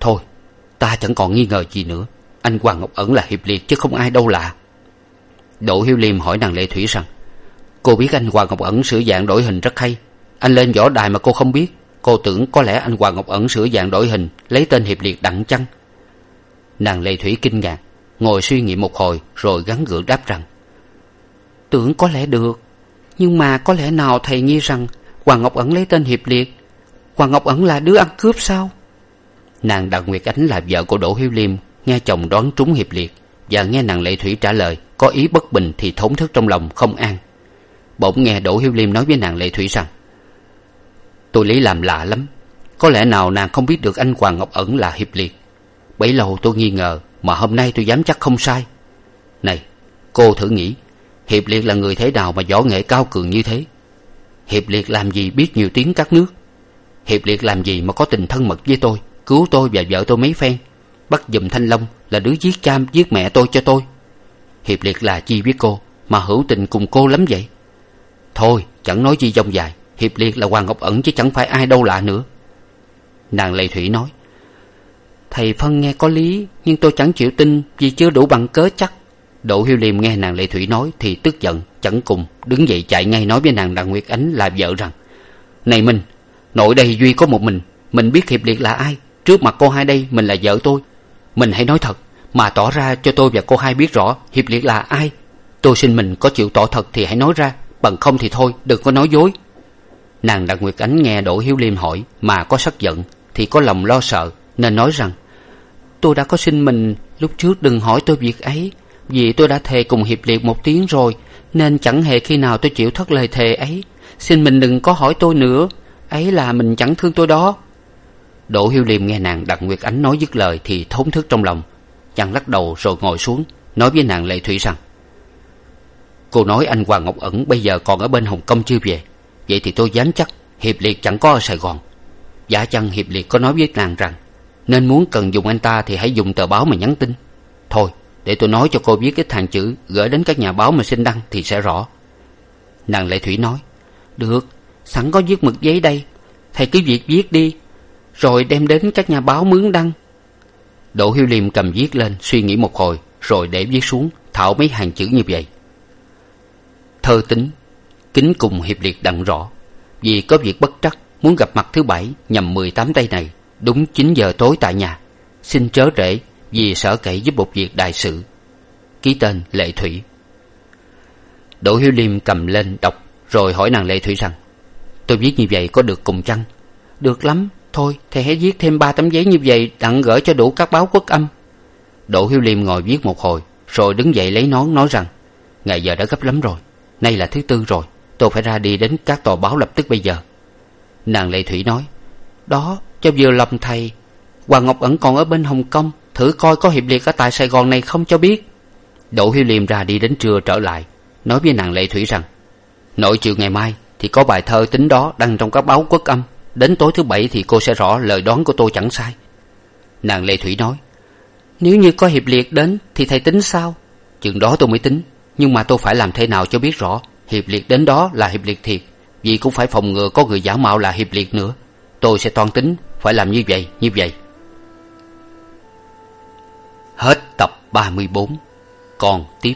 thôi, ta chẳng còn nghi ngờ gì nữa, anh hoàng ngọc ẩn là hiệp liệt chứ không ai đâu lạ. Đỗ hiếu liêm hỏi nàng lệ thủy rằng, cô biết anh hoàng ngọc ẩn sửa dạng đổi hình rất hay, anh lên võ đài mà cô không biết cô tưởng có lẽ anh hoàng ngọc ẩn sửa dạng đổi hình, lấy tên hiệp liệt đặng chăng. Nàng lệ thủy kinh ngạc, ngồi suy nghĩ một hồi, rồi gắn gượng đáp rằng, tưởng có lẽ được, nhưng mà có lẽ nào thầy nghi rằng hoàng ngọc ẩn lấy tên hiệp liệt? Hoàng ngọc ẩn là đứa ăn cướp sao? Nàng đặng nguyệt ánh là vợ của đỗ hiếu liêm, nghe chồng đoán trúng hiệp liệt và nghe nàng lệ thủy trả lời, có ý bất bình thì thốn thức trong lòng không an. Bỗng nghe đỗ hiếu liêm nói với nàng lệ thủy rằng tôi lấy làm lạ lắm. Có lẽ nào nàng không biết được anh hoàng ngọc ẩn là hiệp liệt. Bấy lâu tôi nghi ngờ, mà hôm nay tôi dám chắc không sai. Này, cô thử nghĩ, hiệp liệt là người thế nào mà võ nghệ cao cường như thế? Hiệp liệt làm gì biết nhiều tiếng các nước? Hiệp liệt làm gì mà có tình thân mật với tôi, cứu tôi và vợ tôi mấy phen? Bắt giùm thanh long là đứa giết cha, giết mẹ tôi cho tôi. Hiệp liệt là chi với cô, mà hữu tình cùng cô lắm vậy? Thôi, chẳng nói chi dông dài hiệp liệt là hoàng ngọc ẩn chứ chẳng phải ai đâu lạ nữa. Nàng lệ thủy nói, thầy phân nghe có lý, nhưng tôi chẳng chịu tin vì chưa đủ bằng cớ chắc. Đỗ hiếu liêm nghe nàng lệ thủy nói thì tức giận, chẳng cùng, đứng dậy chạy ngay nói với nàng đặng nguyệt ánh là vợ rằng, này minh, nội đây duy có một mình mình biết hiệp liệt là ai, trước mặt cô hai đây mình là vợ tôi. Mình hãy nói thật, mà tỏ ra cho tôi và cô hai biết rõ hiệp liệt là ai. Tôi xin mình có chịu tỏ thật thì hãy nói ra, bằng không thì thôi, đừng có nói dối nàng đặng nguyệt ánh nghe đỗ hiếu liêm hỏi mà có sắc giận thì có lòng lo sợ, nên nói rằng, tôi đã có xin mình, lúc trước đừng hỏi tôi việc ấy, vì tôi đã thề cùng hiệp liệt một tiếng rồi, nên chẳng hề khi nào tôi chịu thất lời thề ấy. Xin mình đừng có hỏi tôi nữa, ấy là mình chẳng thương tôi đó. Đỗ hiếu liêm nghe nàng đặng nguyệt ánh nói dứt lời thì thốn thức trong lòng, chàng lắc đầu rồi ngồi xuống, nói với nàng lệ thủy rằng, cô nói anh hoàng ngọc ẩn bây giờ còn ở bên hồng kông chưa về? Vậy thì tôi dám chắc hiệp liệt chẳng có ở sài gòn. Giả chăng hiệp liệt có nói với nàng rằng, nên muốn cần dùng anh ta thì hãy dùng tờ báo mà nhắn tin. Thôi, để tôi nói cho cô biết ít hàng chữ gửi đến các nhà báo mà xin đăng thì sẽ rõ. Nàng lệ thủy nói, được, sẵn có viết mực giấy đây. Thầy cứ việc viết đi, rồi đem đến các nhà báo mướn đăng. Đỗ hiếu liêm cầm viết lên, suy nghĩ một hồi, rồi để viết xuống, thảo mấy hàng chữ như vậy. Thơ tính kính cùng hiệp liệt đặng rõ. Vì có việc bất trắc, muốn gặp mặt thứ bảy nhằm mười tám tây này, đúng chín giờ tối tại nhà. Xin chớ trễ, vì sở cậy giúp một việc đại sự. Ký tên lệ thủy. Đỗ hiếu liêm cầm lên đọc, rồi hỏi nàng lệ thủy rằng, tôi viết như vậy có được cùng chăng? Được lắm, thôi, thầy hãy viết thêm ba tấm giấy như vậy đặng gửi cho đủ các báo quốc âm. Đỗ hiếu liêm ngồi viết một hồi, rồi đứng dậy lấy nón, nói rằng, ngày giờ đã gấp lắm rồi, nay là thứ tư rồi tôi phải ra đi đến các tòa báo lập tức bây giờ. Nàng lệ thủy nói, đó cho vừa lòng thầy. Hoàng ngọc ẩn còn ở bên hồng kông, thử coi có hiệp liệt ở tại sài gòn này không cho biết. Đỗ hiếu liêm ra đi đến trưa trở lại, nói với nàng lệ thủy rằng, nội chiều ngày mai thì có bài thơ tính đó đăng trong các báo quốc âm, đến tối thứ bảy thì cô sẽ rõ lời đoán của tôi chẳng sai. Nàng lệ thủy nói, nếu như có hiệp liệt đến thì thầy tính sao? Chừng đó tôi mới tính, nhưng mà tôi phải làm thế nào cho biết rõ? Hiệp liệt đến đó là hiệp liệt thiệt, vì cũng phải phòng ngừa có người giả mạo là hiệp liệt nữa. Tôi sẽ toan tính, phải làm như vậy như vậy. Hết tập ba mươi bốn. Còn tiếp.